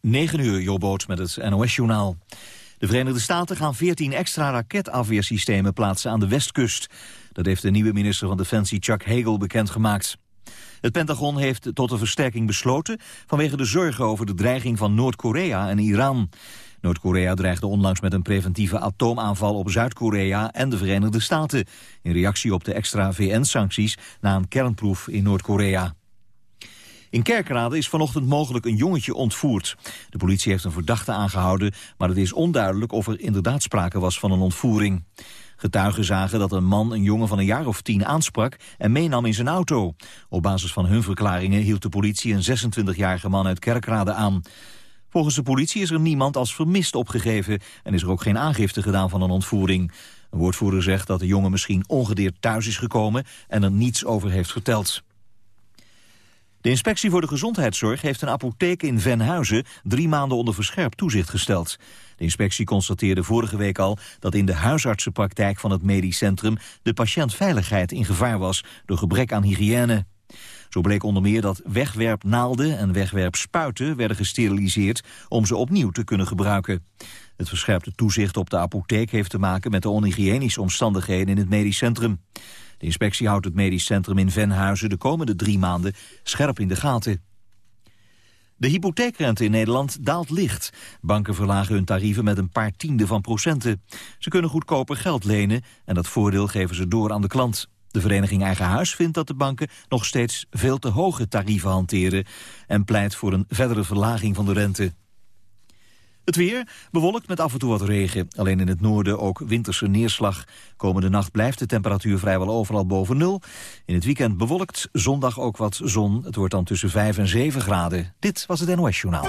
9 uur, Jobboot met het NOS-journaal. De Verenigde Staten gaan 14 extra raketafweersystemen plaatsen aan de westkust. Dat heeft de nieuwe minister van Defensie Chuck Hagel bekendgemaakt. Het Pentagon heeft tot een versterking besloten... vanwege de zorgen over de dreiging van Noord-Korea en Iran. Noord-Korea dreigde onlangs met een preventieve atoomaanval op Zuid-Korea en de Verenigde Staten... in reactie op de extra VN-sancties na een kernproef in Noord-Korea. In Kerkrade is vanochtend mogelijk een jongetje ontvoerd. De politie heeft een verdachte aangehouden, maar het is onduidelijk of er inderdaad sprake was van een ontvoering. Getuigen zagen dat een man een jongen van een jaar of tien aansprak en meenam in zijn auto. Op basis van hun verklaringen hield de politie een 26-jarige man uit Kerkrade aan. Volgens de politie is er niemand als vermist opgegeven en is er ook geen aangifte gedaan van een ontvoering. Een woordvoerder zegt dat de jongen misschien ongedeerd thuis is gekomen en er niets over heeft verteld. De inspectie voor de gezondheidszorg heeft een apotheek in Venhuizen drie maanden onder verscherpt toezicht gesteld. De inspectie constateerde vorige week al dat in de huisartsenpraktijk van het medisch centrum de patiëntveiligheid in gevaar was door gebrek aan hygiëne. Zo bleek onder meer dat wegwerpnaalden en wegwerpspuiten werden gesteriliseerd om ze opnieuw te kunnen gebruiken. Het verscherpte toezicht op de apotheek heeft te maken met de onhygiënische omstandigheden in het medisch centrum. De inspectie houdt het medisch centrum in Venhuizen de komende drie maanden scherp in de gaten. De hypotheekrente in Nederland daalt licht. Banken verlagen hun tarieven met een paar tienden van procenten. Ze kunnen goedkoper geld lenen en dat voordeel geven ze door aan de klant. De vereniging Eigen Huis vindt dat de banken nog steeds veel te hoge tarieven hanteren... en pleit voor een verdere verlaging van de rente. Het weer bewolkt met af en toe wat regen. Alleen in het noorden ook winterse neerslag. Komende nacht blijft de temperatuur vrijwel overal boven nul. In het weekend bewolkt, zondag ook wat zon. Het wordt dan tussen 5 en 7 graden. Dit was het NOS Journaal.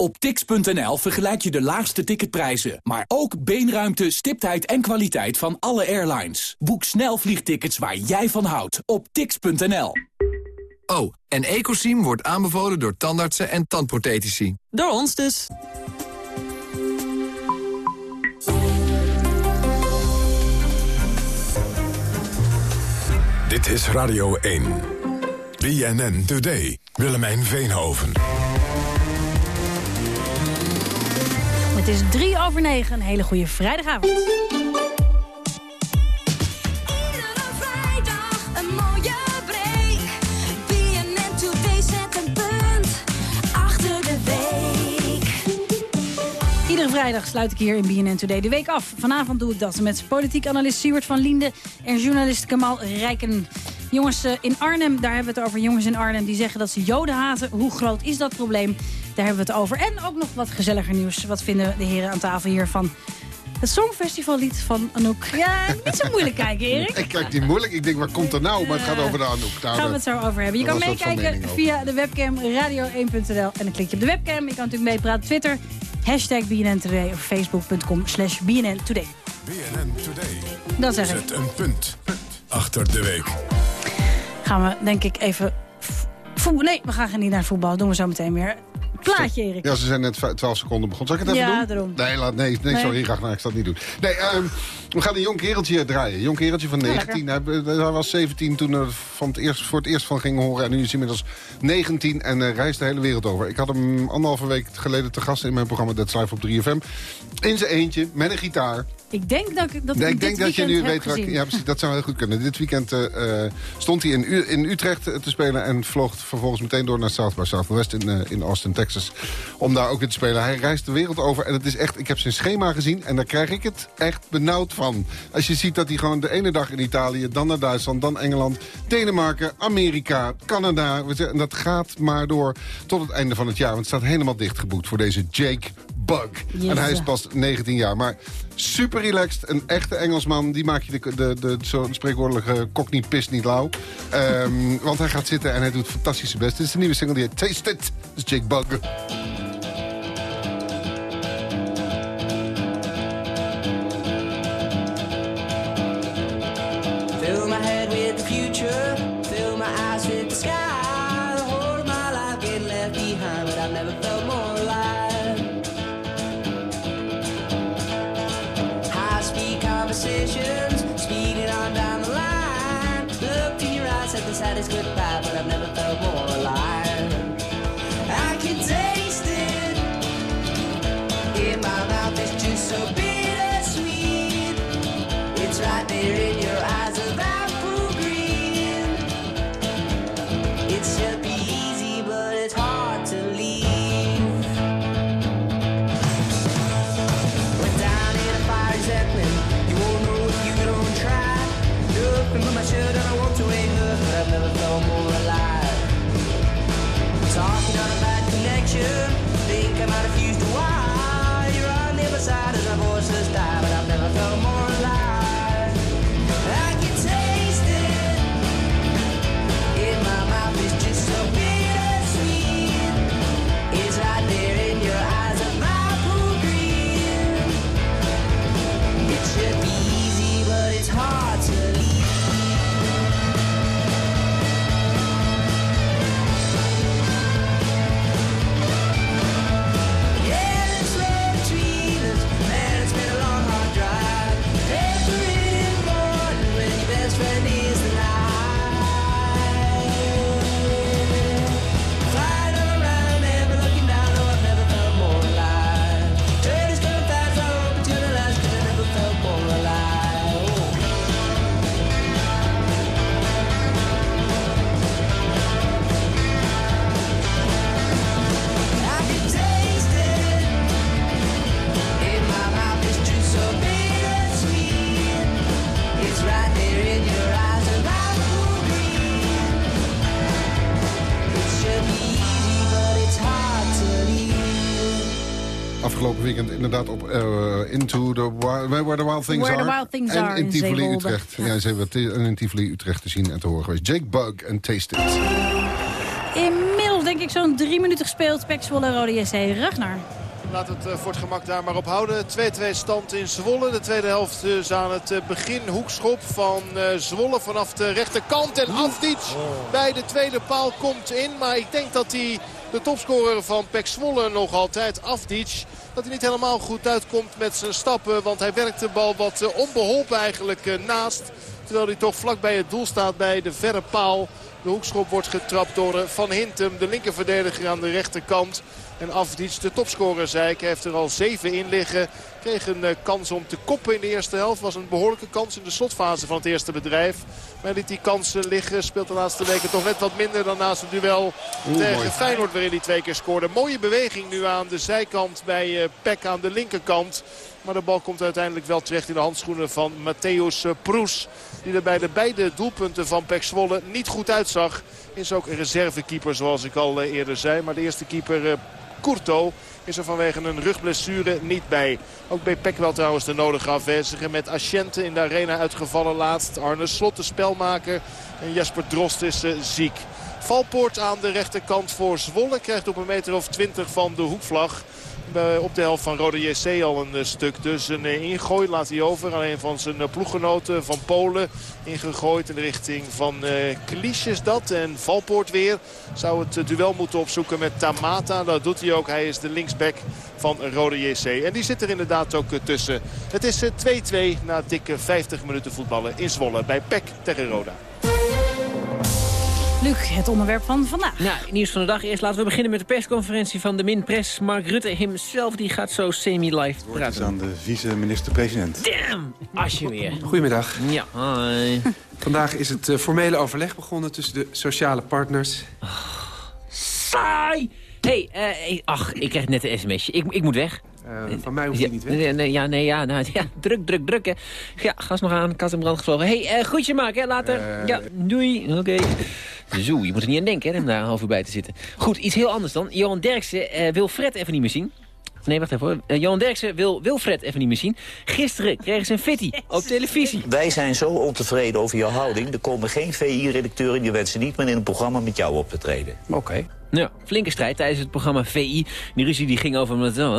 op tix.nl vergelijk je de laagste ticketprijzen, maar ook beenruimte, stiptheid en kwaliteit van alle airlines. Boek snel vliegtickets waar jij van houdt op tix.nl. Oh, en Ecosim wordt aanbevolen door tandartsen en tandprothetici. Door ons dus. Dit is Radio 1. BNN Today. Willemijn Veenhoven. Het is drie over negen. Een hele goede vrijdagavond. Vrijdag sluit ik hier in BNN Today de week af. Vanavond doe ik dat met politiek analist Siewert van Linden en journalist Kamal Rijken. Jongens eh, in Arnhem, daar hebben we het over. Jongens in Arnhem die zeggen dat ze joden haten. Hoe groot is dat probleem? Daar hebben we het over. En ook nog wat gezelliger nieuws. Wat vinden de heren aan tafel hier van het Songfestivallied van Anouk. Ja, niet zo moeilijk kijken, Erik. Ik kijk niet moeilijk. Ik denk, waar komt er nou? Maar het gaat over de Anouk. Daar gaan we het zo over hebben. Je kan meekijken via de webcam radio1.nl. En dan klik je op de webcam. Je kan natuurlijk meepraten Twitter. Hashtag BNN Today of facebook.com slash BNN Today. BNN Today. Dat zeg Zet een punt achter de week. Gaan we denk ik even... Nee, we gaan niet naar voetbal. Dat doen we zo meteen weer plaatje, Erik. Ja, ze zijn net 12 seconden begonnen. Zal ik het even ja, doen? Daarom. Nee, laat, nee, nee, sorry, nee. graag. Nou, ik zal het niet doen. Nee, um, we gaan een jong kereltje draaien. Een jong kereltje van 19. Ja, hij, hij, was 17 toen er van het eerst, voor het eerst van ging horen. En nu is hij inmiddels 19 en uh, reist de hele wereld over. Ik had hem anderhalve week geleden te gast in mijn programma That's Live op 3FM. In zijn eentje, met een gitaar. Ik denk dat, dat nee, ik denk dat je nu weet... Waar, ja, precies, dat zou heel goed kunnen. Dit weekend uh, stond hij in, U in Utrecht te spelen... en vloog vervolgens meteen door naar South by Southwest in, uh, in Austin, Texas. Om daar ook weer te spelen. Hij reist de wereld over en het is echt... Ik heb zijn schema gezien en daar krijg ik het echt benauwd van. Als je ziet dat hij gewoon de ene dag in Italië... dan naar Duitsland, dan Engeland, Denemarken, Amerika, Canada... en dat gaat maar door tot het einde van het jaar. Want het staat helemaal dichtgeboekt voor deze Jake Bug. En hij is pas 19 jaar. Maar super relaxed. Een echte Engelsman. Die maak je de, de, de, zo'n spreekwoordelijke kok niet pist niet lauw. Um, want hij gaat zitten en hij doet fantastische best. Dit is de nieuwe single die heet Taste It. Dat is Jake Bug. Saddest goodbye, but I've never felt more alive. I can taste it in my mouth, it's just so bittersweet. It's right there in inderdaad op eh, Into the Wild, Where the Wild Things Where the Are. Wild Things en Are in in Tivoli Zeewolde. Utrecht. Ja, ze hebben het in Tivoli Utrecht te zien en te horen geweest. Jake Bug en Taste It. Inmiddels denk ik zo'n drie minuten gespeeld. Pek Zwolle, Rode JC. Ragnar. Laat het eh, voor het gemak daar maar op houden. 2-2 stand in Zwolle. De tweede helft is aan het eh, begin. Hoekschop van eh, Zwolle vanaf de rechterkant. En Afdic bij de tweede paal komt in. Maar ik denk dat hij de topscorer van Pek Zwolle nog altijd, Afdic... dat hij niet helemaal goed uitkomt met zijn stappen. Want hij werkt de bal wat eh, onbeholpen eigenlijk eh, naast. Terwijl hij toch vlak bij het doel staat bij de verre paal. De hoekschop wordt getrapt door eh, Van Hintem, de linkerverdediger aan de rechterkant. En Afdic, de topscorer, zei ik, heeft er al zeven in liggen. Kreeg een eh, kans om te koppen in de eerste helft. Was een behoorlijke kans in de slotfase van het eerste bedrijf. Maar liet die kansen liggen. Speelt de laatste weken toch net wat minder dan naast het duel tegen mooi. Feyenoord. Waarin hij twee keer scoorde. Mooie beweging nu aan de zijkant bij eh, Peck aan de linkerkant. Maar de bal komt uiteindelijk wel terecht in de handschoenen van Matthäus eh, Proes. Die er bij de beide doelpunten van Pek Zwolle niet goed uitzag. Is ook een reservekeeper zoals ik al eh, eerder zei. Maar de eerste keeper eh, Courto is er vanwege een rugblessure niet bij. Ook bij Peck wel trouwens de nodige afwezigen. Met Asciente in de arena uitgevallen laatst. Arne Slot de spelmaker. En Jasper Drost is ziek. Valpoort aan de rechterkant voor Zwolle. Krijgt op een meter of 20 van de hoekvlag. Bij- Op de helft van Rode JC al een eh, stuk. Dus een eh, ingooi laat hij over aan een van zijn eh, ploeggenoten van Polen. Ingegooid in de richting van eh is dat. En Valpoort weer zou het eh, duel moeten opzoeken met Tamata. Dat doet hij ook. Hij is de linksback van Rode JC. En die zit er inderdaad ook eh, tussen. Het is eh, 2-2 na dikke 50 minuten voetballen in Zwolle. Bij PEC tegen Roda. Luc, het onderwerp van vandaag. Nou, nieuws van de dag. Eerst laten we beginnen met de persconferentie van de Minpres. Mark Rutte himself die gaat zo semi-live is praten. aan de vice-minister-president. Damn! Asje weer. Goedemiddag. Ja, hoi. Vandaag is het eh, formele overleg begonnen tussen de sociale partners. Saai! hey, eh, hey, ach, ik krijg net een sms'je. Ik, ik moet weg. Eh, van mij hoeft ja, hij niet weg. Nee, nee, ja, nee, ja, nou, ja, druk, druk, druk, hè. Ja, gas nog aan, kat in brand gevlogen. hey, eh groetje maken, hè, later. Ja, doei, oké. Zo, je moet er niet aan denken, hè, om daar een half uur bij te zitten. Goed, iets heel anders dan. Johan Derksen eh, wil Fred even niet meer zien. Nee, wacht even hoor. Eh, Johan Derksen wil Wilfred even niet meer zien. Gisteren kregen ze een fitty op televisie. Wij zijn zo ontevreden over jouw houding. Er komen geen VI-redacteuren die wensen niet meer in een programma met jou op te treden. Oké. Ja, flinke strijd tijdens het programma VI. Die ruzie die ging over... Uh,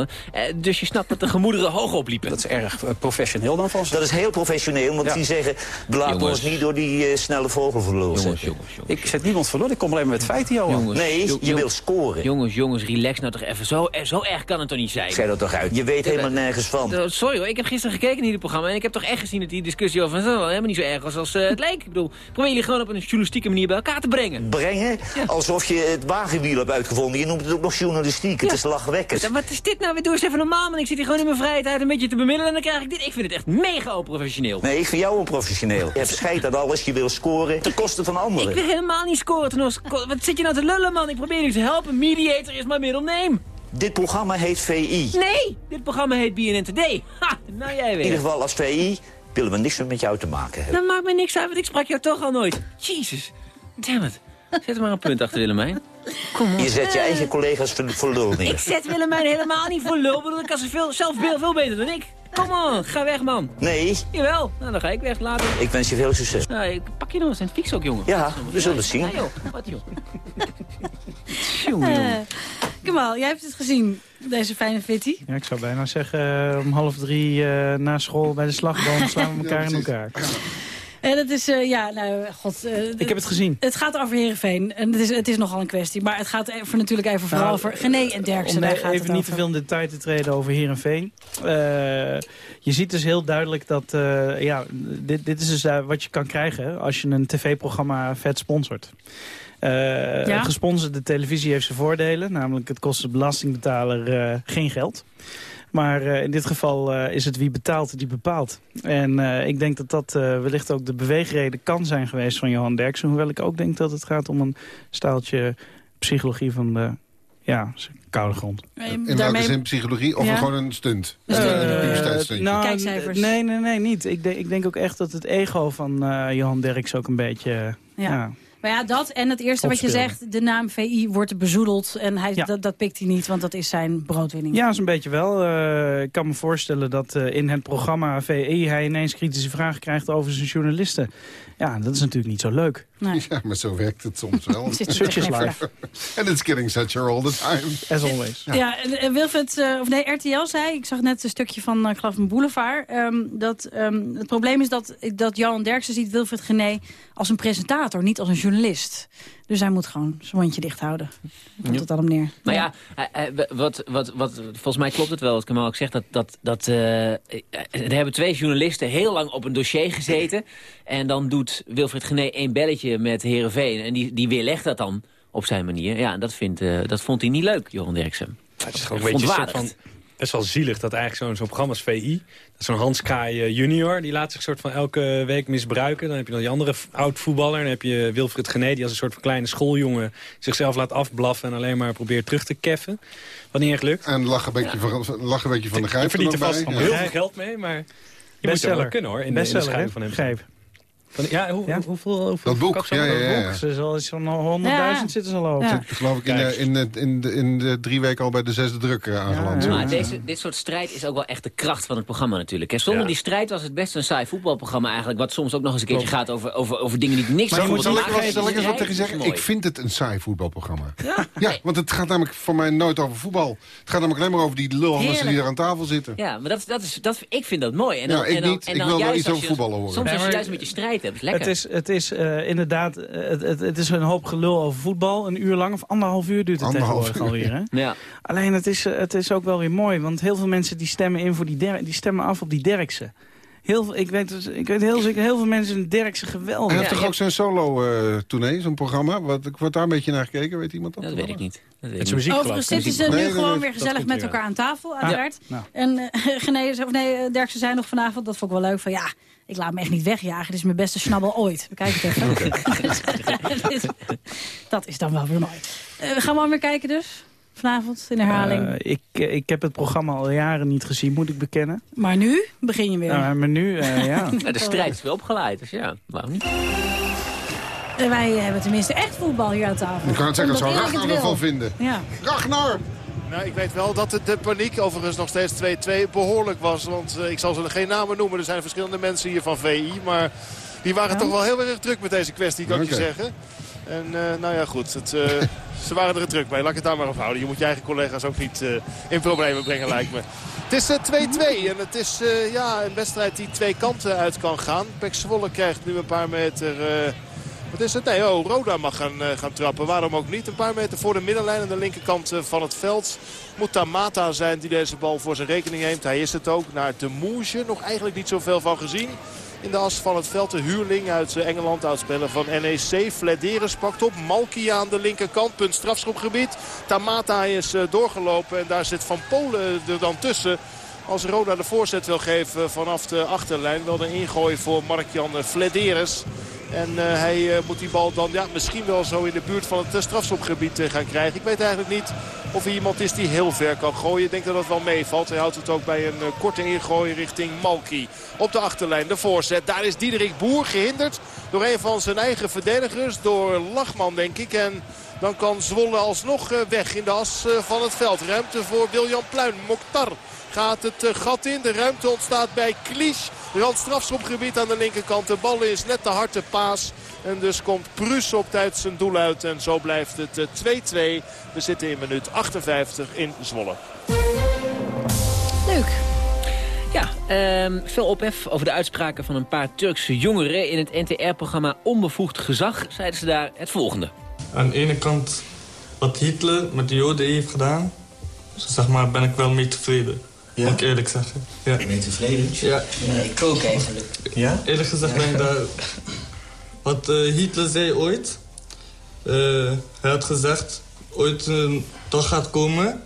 dus je snapt dat de gemoederen hoog opliepen. Dat is erg eh, professioneel dan vast. Dat is heel professioneel, want Ja. die zeggen... we laten ons niet door die eh, snelle vogel verloren. Jongens, jongens, jongens. Ik zet niemand verloren, ik kom alleen maar met feiten, Johan. Jongens, Nee, jo- je wil scoren. Jongens, jongens, relax nou toch even. Zo, zo erg kan het toch niet zijn? Zeg dat toch uit. Je weet helemaal nergens van. Sorry hoor, ik heb gisteren gekeken naar dit programma... en ik heb toch echt gezien dat die discussie over... Zo, helemaal niet zo erg was als eh, het leek. Ik bedoel, probeer jullie gewoon op een journalistieke manier bij elkaar te brengen. Brengen, alsof je het uitgevonden. Je noemt het ook nog journalistiek. Het is lachwekkend. Wat is dit nou? Doe eens even normaal, man. Ik zit hier gewoon in mijn vrijheid uit een beetje te bemiddelen... en dan krijg ik dit. Ik vind het echt mega onprofessioneel. Nee, ik vind jou onprofessioneel. Je hebt scheid aan alles, je wil scoren. Ten koste van Ik anderen. wil helemaal niet scoren. ten Wat zit je nou te lullen, man? Ik probeer je te helpen. Mediator is mijn middelneem. Dit programma heet VI. Nee, dit programma heet BNN Today. Ha, nou jij In ieder weer. geval als VI willen we niks meer met jou te maken hebben. Dat maakt me niks uit, want ik sprak jou toch al nooit. Jezus. Damn it. Zet er maar een punt achter, Willemijn. Kom op. Je zet je eigen collega's voor, lul neer. Ik zet Willemijn helemaal niet voor lul. want Ik kan ze veel, zelf veel, veel beter dan ik. Kom on, ga weg, man. Nee, Jawel, nou dan ga ik weg later. ik wens je veel succes. Nou, ik pak je nog eens het fiets ook, jongen. Ja, we zullen het zien. Ja, joh. Wat, joh. Jongen, jongen. Kamal, jij hebt het gezien, deze fijne fitty. Ja, ik zou bijna zeggen, eh, om half drie eh, na school bij de slagboom slaan we elkaar in elkaar. En dat is, eh, ja, nou, god. eh, Ik heb het gezien. Het gaat over Heerenveen. En het is, het is nogal een kwestie. Maar het gaat even, natuurlijk even vooral Nou, over Gené en Derksen. Om daar ne- gaat even het niet te veel in detail te treden over Heerenveen. Uh, je ziet dus heel duidelijk dat... eh, ja, dit, dit is dus eh, wat je kan krijgen als je een tv-programma vet sponsort. Eh, Ja? Gesponsorde televisie heeft zijn voordelen. Namelijk het kost de belastingbetaler eh, geen geld. Maar eh, in dit geval eh, is het wie betaalt die bepaalt. En eh, ik denk dat dat eh, wellicht ook de beweegreden kan zijn geweest van Johan Derksen. Hoewel ik ook denk dat het gaat om een staaltje psychologie van de ja, koude grond. In welke zin psychologie of Ja. gewoon een stunt? Nou, Kijkcijfers. Nee, nee, nee, niet. Ik, denk- ik denk ook echt dat het ego van eh, Johan Derks ook een beetje... Ja. ja. Maar ja, dat en het eerste wat je zegt, de naam VI wordt bezoedeld. En hij, Ja. dat, dat pikt hij niet, want dat is zijn broodwinning. Ja, zo'n beetje wel. Eh, ik kan me voorstellen dat eh, in het programma VI hij ineens kritische vragen krijgt over zijn journalisten. Ja, dat is natuurlijk niet zo leuk. Nee. Ja, maar zo werkt het soms wel. Zit Switch is live, And it's getting such all the time. as always. Ja, en, en Wilfred, eh, of nee, RTL zei, ik zag net een stukje van, uh, geloof, een boulevard. ehm, dat ehm, het probleem is dat, dat Johan Derksen ziet Wilfred Gené als een presentator, niet als een journalist. Dus hij moet gewoon zijn mondje dicht houden. Komt Ja. het om neer. Maar ja, eh, eh, wat, wat, wat, volgens mij klopt het wel, wat Kamal ook zegt. Dat, dat, dat, eh, eh, er hebben twee journalisten heel lang op een dossier gezeten. En dan doet Wilfried Gené één belletje met Heerenveen. En die, die weerlegt dat dan op zijn manier. Ja, en dat, vindt, eh, dat vond hij niet leuk, Johan Derksen. Het is gewoon een beetje een soort van... Best wel zielig dat eigenlijk zo'n zo'n programma als VI... dat zo'n Hans Kraai eh, junior, die laat zich soort van elke week misbruiken. Dan heb je dan die andere oud-voetballer. Dan heb je Wilfried Gené, die als een soort van kleine schooljongen... zichzelf laat afblaffen en alleen maar probeert terug te keffen. Wat niet echt lukt. En lach een beetje van, lach een beetje van de Je grijp verdient er nog vast bij. heel veel geld mee, maar... Je moet er Bestseller. wel kunnen hoor, in de, in de Bestseller, scheiding van hem. Grijp. Van, ja, hoe, Ja? hoeveel, hoeveel Dat boek, ja, ja, ja. Boek, ze is al zo'n 100.000 zitten ze al over. Ja. Geloof ik in de, in, de, in, de, in de drie weken al bij de zesde druk eh, aangeland. Ja, Maar deze, dit soort strijd is ook wel echt de kracht van het programma natuurlijk. hè. Zonder Ja. die strijd was het best een saai voetbalprogramma eigenlijk. Wat soms ook nog eens een keertje gaat over, over, over dingen die niks Maar moet, voetbal zal ik, eens wat hebben. tegen zeggen? Ik vind het een saai voetbalprogramma. Ja? want het gaat namelijk voor mij nooit over voetbal. Het gaat namelijk alleen maar over die lulhanders die er aan tafel zitten. Ja, maar dat, dat is, dat, ik vind dat mooi. En Ja, dan, ik en dan, niet. En Ik dan wil wel iets over voetballen horen. Soms als je maar- juist met je strijd hebt, is lekker. Het is, het is eh, inderdaad, eh, het, het, het is een hoop gelul over voetbal. Een uur lang of anderhalf uur duurt het Anderhalf tegenwoordig uur. alweer. Hè? Ja. Alleen het is, eh, het is ook wel weer mooi, want heel veel mensen die stemmen in voor die, Der- die stemmen af op die Derksen. Heel, veel- ik, weet, dus- ik weet heel zeker, heel veel mensen vinden Derksen geweldig. Hij heeft Ja, toch ook zo'n solo-tournee, zo'n programma? Wat, ik word daar een beetje naar gekeken, weet iemand dat? Dat weet ik niet. Dat weet zijn Overigens zitten ze Nee, nu nee, gewoon nee, weer gezellig met elkaar aan tafel, uiteraard. Nou. En eh Gené, of nee, Derksen zei nog vanavond, dat vond ik wel leuk, van ja, ik laat me echt niet wegjagen. Dit is mijn beste snabbel ooit. We kijken het even. Dat is dan wel weer mooi. Eh, we gaan wel weer kijken dus, vanavond, in herhaling. Eh, ik, eh, ik heb het programma al jaren niet gezien, moet ik bekennen. maar nu begin je weer. Maar nu, eh, ja. De strijd is weer opgeleid, dus ja, waarom niet? En wij hebben tenminste echt voetbal hier aan tafel. Ik kan het zeggen, Omdat zou Ragnar ervan vinden. Ja. Ragnar! Nou, ik weet wel dat de, de paniek overigens nog steeds 2-2 behoorlijk was. Want eh, ik zal ze geen namen noemen. Er zijn verschillende mensen hier van VI. Maar die waren toch wel heel erg druk met deze kwestie, kan ik je zeggen. En eh, nou ja, goed. Het, eh, ze waren er druk mee. Laat ik het daar maar op houden. Je moet je eigen collega's ook niet in problemen brengen, lijkt me. Het is eh, 2-2 en het is ja, een wedstrijd die twee kanten uit kan gaan. Pek Zwolle krijgt nu een paar meter... wat is het? Nee, oh, Roda mag gaan, eh, gaan trappen. Waarom ook niet? Een paar meter voor de middenlijn aan de linkerkant eh, van het veld. Moet Tamata zijn die deze bal voor zijn rekening neemt. Hij is het ook. Naar de Moesje. Nog eigenlijk niet zoveel van gezien. In de as van het veld de huurling uit eh, Engeland. Uitspeler van NEC. Flederis pakt op. Malki aan de linkerkant. Punt strafschopgebied. Tamata is doorgelopen. En daar zit Van Polen er dan tussen. Als Roda de voorzet wil geven vanaf de achterlijn. Wel een ingooi voor Mark-Jan Flederis. En eh, hij eh, moet die bal dan ja, misschien wel zo in de buurt van het eh, strafschopgebied gaan krijgen. Ik weet eigenlijk niet of hij iemand is die heel ver kan gooien. Ik denk dat dat wel meevalt. Hij houdt het ook bij een korte ingooi richting Malki. Op de achterlijn de voorzet. Daar is Diederik Boer gehinderd door een van zijn eigen verdedigers. Door Lachman denk ik. En dan kan Zwolle alsnog weg in de as van het veld. Ruimte voor Wiljan Pluin. Mokhtar gaat het eh, gat in. De ruimte ontstaat bij Klies. Rand strafschopgebied aan de linkerkant. De bal is net te hard te paas. En dus komt Prus op tijd zijn doel uit. En zo blijft het eh, 2-2. We zitten in minuut 58 in Zwolle. Leuk. Ja, ehm, veel ophef over de uitspraken van een paar Turkse jongeren... in het NTR-programma Onbevoegd Gezag zeiden ze daar het volgende. Aan de ene kant wat Hitler met de Joden heeft gedaan... zeg maar, ben ik wel mee tevreden. Moet ik eerlijk zeggen. Ja. Ben je tevreden? Ja. Ja, ik ook eigenlijk. Ja? Eerlijk gezegd ben ik daar... Wat eh, Hitler zei ooit... eh, hij had gezegd... ooit een dag gaat komen...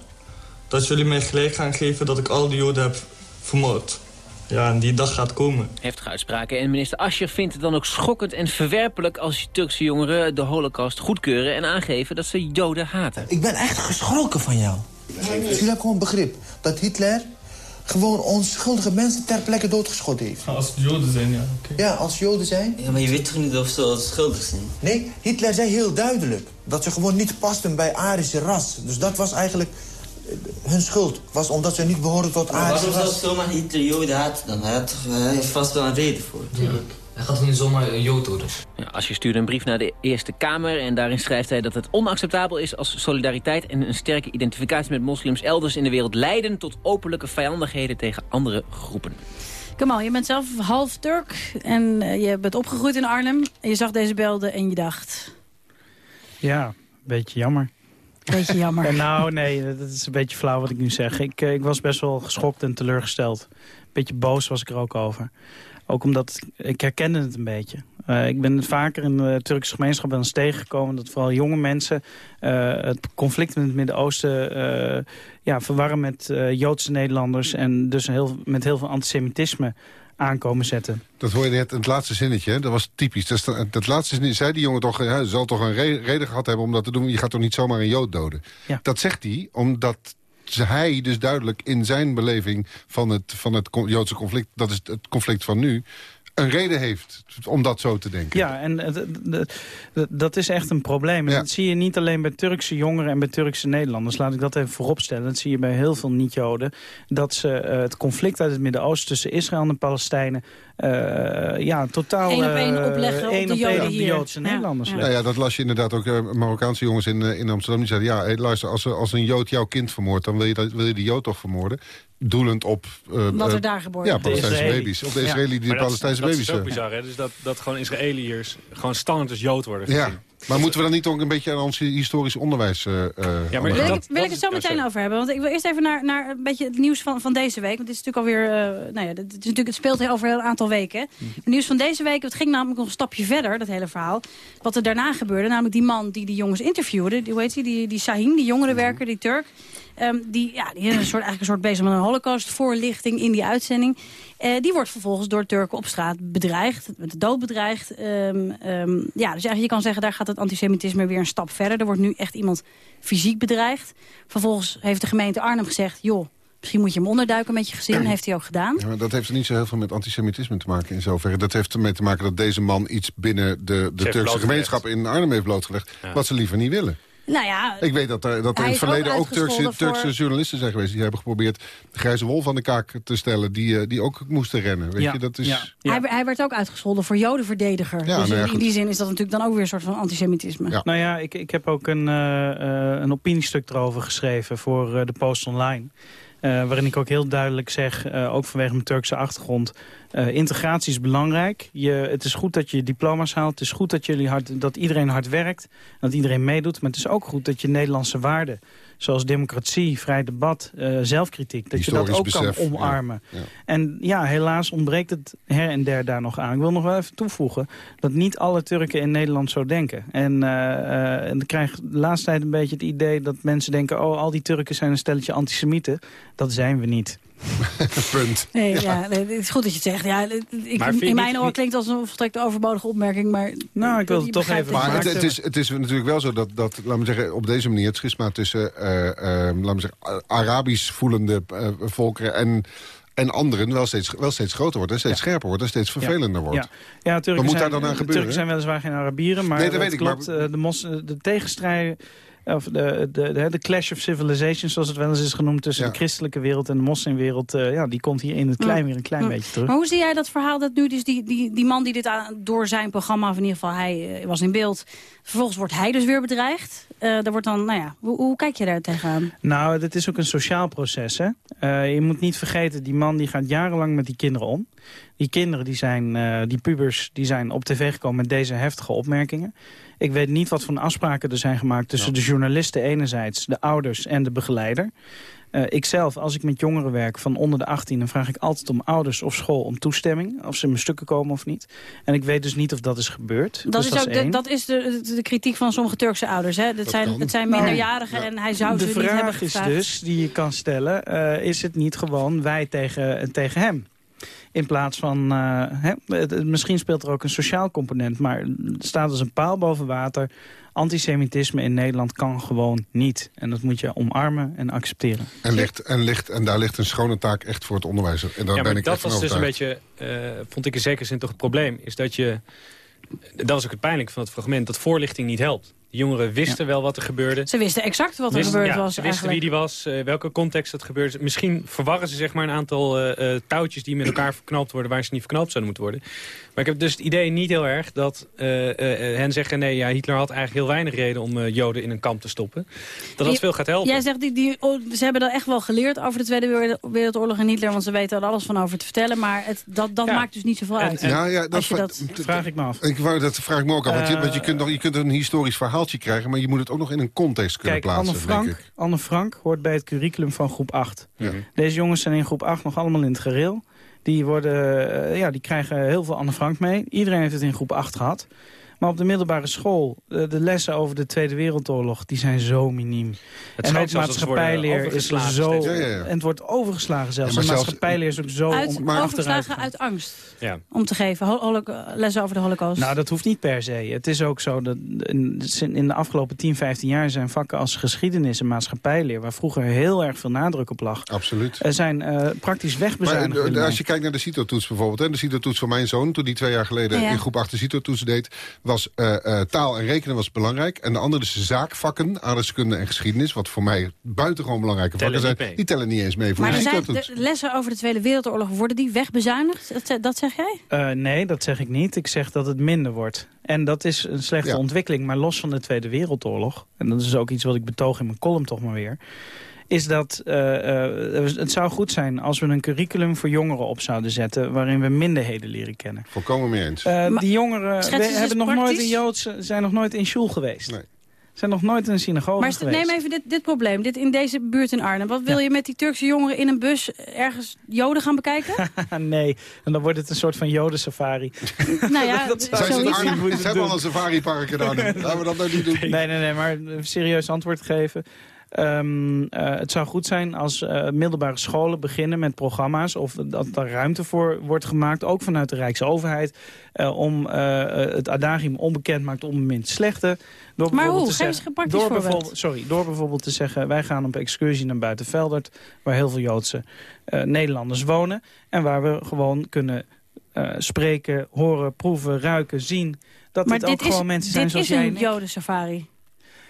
dat jullie mij gelijk gaan geven dat ik al die Joden heb vermoord. Ja, en die dag gaat komen. Heftige uitspraken. En minister Ascher vindt het dan ook schokkend en verwerpelijk... als Turkse jongeren de holocaust goedkeuren en aangeven dat ze Joden haten. Ik ben echt geschrokken van jou. Jullie hebben gewoon begrip dat Hitler gewoon onschuldige mensen ter plekke doodgeschoten heeft. Als het Joden zijn, ja. oké. Ja, als Joden zijn. Ja, maar je weet toch niet of ze schuldig zijn? Nee, Hitler zei heel duidelijk dat ze gewoon niet pasten bij Arische ras. Dus dat was eigenlijk eh, hun schuld. Was omdat ze niet behoorden tot Maar Arische waarom zou ras. zomaar Hitler Joden haat dan? Hij, had toch, hij heeft vast wel een reden voor. Hij gaat niet zomaar een Jood worden? Ja, Ascher stuurde een brief naar de Eerste Kamer... en daarin schrijft hij dat het onacceptabel is als solidariteit... en een sterke identificatie met moslims elders in de wereld... leiden tot openlijke vijandigheden tegen andere groepen. Kamal, je bent zelf half Turk en eh, je bent opgegroeid in Arnhem. En je zag deze beelden en je dacht... Ja, een beetje jammer. Beetje jammer. Ja, nou, nee, dat is een beetje flauw wat ik nu zeg. Ik, eh, ik was best wel geschokt en teleurgesteld. Beetje boos was ik er ook over. Ook omdat ik herkende het een beetje. Eh, ik ben vaker in de Turkse gemeenschap wel eens tegengekomen... dat vooral jonge mensen eh, het conflict in het Midden-Oosten eh, ja, verwarren met Joodse Nederlanders... en dus heel, met heel veel antisemitisme aankomen zetten. Dat hoor je net in het laatste zinnetje, hè? dat was typisch. Dat, laatste zinnetje zei die jongen toch, hij zal toch een re- reden gehad hebben om dat te doen. Je gaat toch niet zomaar een Jood doden. Dat zegt hij, omdat hij dus duidelijk in zijn beleving van het, van het Joodse conflict... dat is het conflict van nu, een reden heeft om dat zo te denken. Ja, en het- dat is echt een probleem. En dat zie je niet alleen bij Turkse jongeren en bij Turkse Nederlanders. Laat ik dat even vooropstellen. Dat zie je bij heel veel niet-Joden. Dat ze eh, het conflict uit het Midden-Oosten tussen Israël en de Palestijnen... eh, ja, totaal... Eén op één eh, opleggen op de op Joden de hier. Joodse Ja. Nederlanders. Ja. Nou ja, dat las je inderdaad ook eh, Marokkaanse jongens in, eh, in Amsterdam. Die zeiden, ja, hey, luister, als, als een Jood jouw kind vermoordt... dan wil je, dat, wil je die Jood toch vermoorden? Doelend op... eh, Wat er eh, daar geboren Ja. Palestijnse baby's. Op de Ja. Israëli die de dat- Palestijnse dat baby's... is ook eh, bizar, hè? Dus dat, dat gewoon Israëliërs gewoon standaard als Jood worden gezien. Ja, maar moeten we dan niet ook een beetje aan ons historisch onderwijs... eh, eh, Ja, maar Wil ik, wil ik het zo meteen over hebben? Want ik wil eerst even naar, naar een beetje het nieuws van, van deze week. Want dit is natuurlijk alweer... eh nou ja, dit is natuurlijk, het speelt over een aantal weken. hè. Het nieuws van deze week, het ging namelijk nog een stapje verder, dat hele verhaal. Wat er daarna gebeurde, namelijk die man die die jongens interviewde. Die, hoe heet die? Die, die Sahim, die jongerenwerker, die Turk. Ehm, die, ja, die is een soort, eigenlijk een soort bezig met een holocaustvoorlichting in die uitzending. Eh, die wordt vervolgens door Turken op straat bedreigd, met de dood bedreigd. Ehm, ehm, ja, dus eigenlijk je kan zeggen, daar gaat het antisemitisme weer een stap verder. Er wordt nu echt iemand fysiek bedreigd. Vervolgens heeft de gemeente Arnhem gezegd, joh, misschien moet je hem onderduiken met je gezin. heeft hij ook gedaan. Ja, maar dat heeft er niet zo heel veel met antisemitisme te maken in zoverre. Dat heeft ermee te maken dat deze man iets binnen de, de Turkse gemeenschap in Arnhem heeft blootgelegd... wat ze liever niet willen. Nou ja, Ik weet dat er, dat er in het ook verleden ook, Turkse, Turkse voor- journalisten zijn geweest... die hebben geprobeerd de grijze wolf aan de kaak te stellen... die, eh, die ook moesten rennen. Weet Ja, je, dat is... ja. Hij, hij werd ook uitgescholden voor jodenverdediger. Ja, dus nou ja, in goed. die zin is dat natuurlijk dan ook weer een soort van antisemitisme. Nou ja, ik, ik heb ook een, eh, eh, een opiniestuk erover geschreven voor eh, de Post Online. Eh, waarin ik ook heel duidelijk zeg, eh, ook vanwege mijn Turkse achtergrond... eh, integratie is belangrijk. Je, het is goed dat je diploma's haalt. Het is goed dat, jullie hard, dat iedereen hard werkt. Dat iedereen meedoet. Maar het is ook goed dat je Nederlandse waarden... zoals democratie, vrij debat, eh, zelfkritiek... dat je dat ook besef, kan omarmen. Ja. En ja, helaas ontbreekt het her en der daar nog aan. Ik wil nog wel even toevoegen dat niet alle Turken in Nederland zo denken. En, eh, eh, en ik krijg de laatste tijd een beetje het idee dat mensen denken... oh, al die Turken zijn een stelletje antisemieten. Dat zijn we niet. Punt. Nee, ja. nee, het is goed dat je het zegt. Ja, ik, Maar in mijn oor klinkt het als een volstrekt overbodige opmerking. Maar Nou, ik wil het toch even Maar het, het, is, het is natuurlijk wel zo dat, dat, laten we zeggen, op deze manier het schisma tussen, eh, eh, laten we zeggen, Arabisch voelende eh, volkeren en, en anderen wel steeds, wel steeds groter wordt en steeds scherper wordt en steeds vervelender wordt. Ja, ja Turken Wat moet zijn, daar dan aan gebeuren? Turken zijn weliswaar geen Arabieren, maar Nee, dat het weet ik, klopt. eh, de, mos, de tegenstrijden, of de, de, de, de clash of civilizations, zoals het wel eens is genoemd... tussen de christelijke wereld en de moslimwereld... eh, ja, die komt hier in het klein weer een klein beetje terug. Maar hoe zie jij dat verhaal dat nu dus die, die, die man die dit aan, door zijn programma, of in ieder geval hij eh, was in beeld, vervolgens wordt hij dus weer bedreigd. Eh daar wordt dan, nou ja, hoe, hoe kijk je daar tegenaan? Nou, dit is ook een sociaal proces, hè. Eh, je moet niet vergeten, die man die gaat jarenlang met die kinderen om. Die kinderen, die, zijn, eh, die pubers, die zijn op tv gekomen met deze heftige opmerkingen. Ik weet niet wat voor afspraken er zijn gemaakt tussen de journalisten enerzijds, de ouders en de begeleider. Eh ikzelf, als ik met jongeren werk van onder de 18... dan vraag ik altijd om ouders of school om toestemming. Of ze in mijn stukken komen of niet. En ik weet dus niet of dat is gebeurd. Dat Dus is ook de, één. dat is de, de, de kritiek van sommige Turkse ouders. Hè? Dat zijn, het zijn Nou, minderjarigen en hij zou de ze niet hebben vraag is gevraagd. dus, die je kan stellen, eh, is het niet gewoon wij tegen, tegen hem? In plaats van, eh, hè, het- het- misschien speelt er ook een sociaal component, maar het staat als een paal boven water. Antisemitisme in Nederland kan gewoon niet. En dat moet je omarmen en accepteren. En, ligt, en, ligt, en daar ligt een schone taak echt voor het onderwijs. En daar ja, maar ben ik dat was dus een beetje, eh, vond ik in zekere zin toch het probleem. Is dat je, dat was ook het pijnlijke van het fragment, dat voorlichting niet helpt. Jongeren wisten wel wat er gebeurde. Ze wisten exact wat er Wisten- gebeurd ja, was Ze wisten wie die was, eh, welke context dat gebeurde. Misschien verwarren ze zeg maar, een aantal eh, eh, touwtjes die met elkaar verknoopt worden... waar ze niet verknoopt zouden moeten worden. Maar ik heb dus het idee niet heel erg dat eh, eh, eh, hen zeggen... nee, ja, Hitler had eigenlijk heel weinig reden om eh, Joden in een kamp te stoppen. Dat dat Je- veel gaat helpen. Jij zegt, die, die, oh, ze hebben dat echt wel geleerd over de Tweede Wereld- Wereldoorlog en Hitler... want ze weten er alles van over te vertellen. Maar het, dat, dat Ja. maakt dus niet zoveel uit. ja, ja, dat, Als je va- dat... Vraag ik me af. Ik wou, dat vraag ik me ook af. Want, je, want je, kunt nog, je kunt een historisch verhaaltje krijgen... maar je moet het ook nog in een context kunnen Kijk, Anne plaatsen, denk ik. Frank, Anne Frank hoort bij het curriculum van groep 8. Ja. Deze jongens zijn in groep 8 nog allemaal in het gereel. Die, worden, eh, ja, die krijgen heel veel Anne Frank mee. Iedereen heeft het in groep 8 gehad. Maar op de middelbare school, de, de lessen over de Tweede Wereldoorlog... die zijn zo miniem. en schijnt ook maatschappijleer is zo... steeds. Ja, ja, ja. En het wordt overgeslagen zelfs. Ja, maar en zelfs- maatschappijleer is ook zo uit, om, achteruit overgeslagen uit angst Ja. om te geven. Hol- lessen over de holocaust. Nou, dat hoeft niet per se. Het is ook zo dat in in de afgelopen 10, 15 jaar zijn vakken als geschiedenis en maatschappijleer, waar vroeger heel erg veel nadruk op lag, Absoluut. er zijn eh, praktisch Maar wegbezuinigd. eh, Willemijn. als je kijkt naar de CITO-toets bijvoorbeeld... Hè, de CITO-toets van mijn zoon, toen hij twee jaar geleden Ja. in groep 8 de CITO-toets deed... was eh, eh, taal en rekenen was belangrijk. En de andere dus zaakvakken, aardrijkskunde en geschiedenis... wat voor mij buitengewoon belangrijke Tellen vakken niet zijn... mee. die tellen niet eens mee voor maar de zijn de lessen over de Tweede Wereldoorlog, worden die wegbezuinigd? Dat, dat zeg jij? Eh, nee, dat zeg ik niet. Ik zeg dat het minder wordt. En dat is een slechte Ja. ontwikkeling. Maar los van de Tweede Wereldoorlog... en dat is ook iets wat ik betoog in mijn column toch maar weer... is dat eh, eh, het zou goed zijn als we een curriculum voor jongeren op zouden zetten... waarin we minderheden leren kennen. Volkomen mee eens. Eh, Maar die jongeren we hebben nog nooit een Joodse, zijn nog nooit in school geweest. Nee. Zijn nog nooit in een synagoge Maar geweest. neem even dit, dit probleem, dit in deze buurt in Arnhem. Wat wil je met die Turkse jongeren in een bus ergens Joden gaan bekijken? nee, en dan wordt het een soort van Joden-safari. nou ja, Dat zou Zijn ze, in zoiets. Arnhem? ze hebben al een safaripark gedaan. Laten we dat nou niet doen. Nee, nee, nee, maar een serieus antwoord geven. Ehm, eh, het zou goed zijn als eh, middelbare scholen beginnen met programma's... of dat er ruimte voor wordt gemaakt, ook vanuit de Rijksoverheid... eh, om het adagium onbekend maakt onbemind slechte. Door Maar hoe? te Geef eens zeggen- een door voorbeeld. bijvoorbeeld, Sorry, door bijvoorbeeld te zeggen... wij gaan op excursie naar Buitenveldert... waar heel veel Joodse Nederlanders wonen... en waar we gewoon kunnen spreken, horen, proeven, ruiken, zien... dat Maar het ook dit is, gewoon mensen zijn dit zoals is jij een en ik. Joden-safari.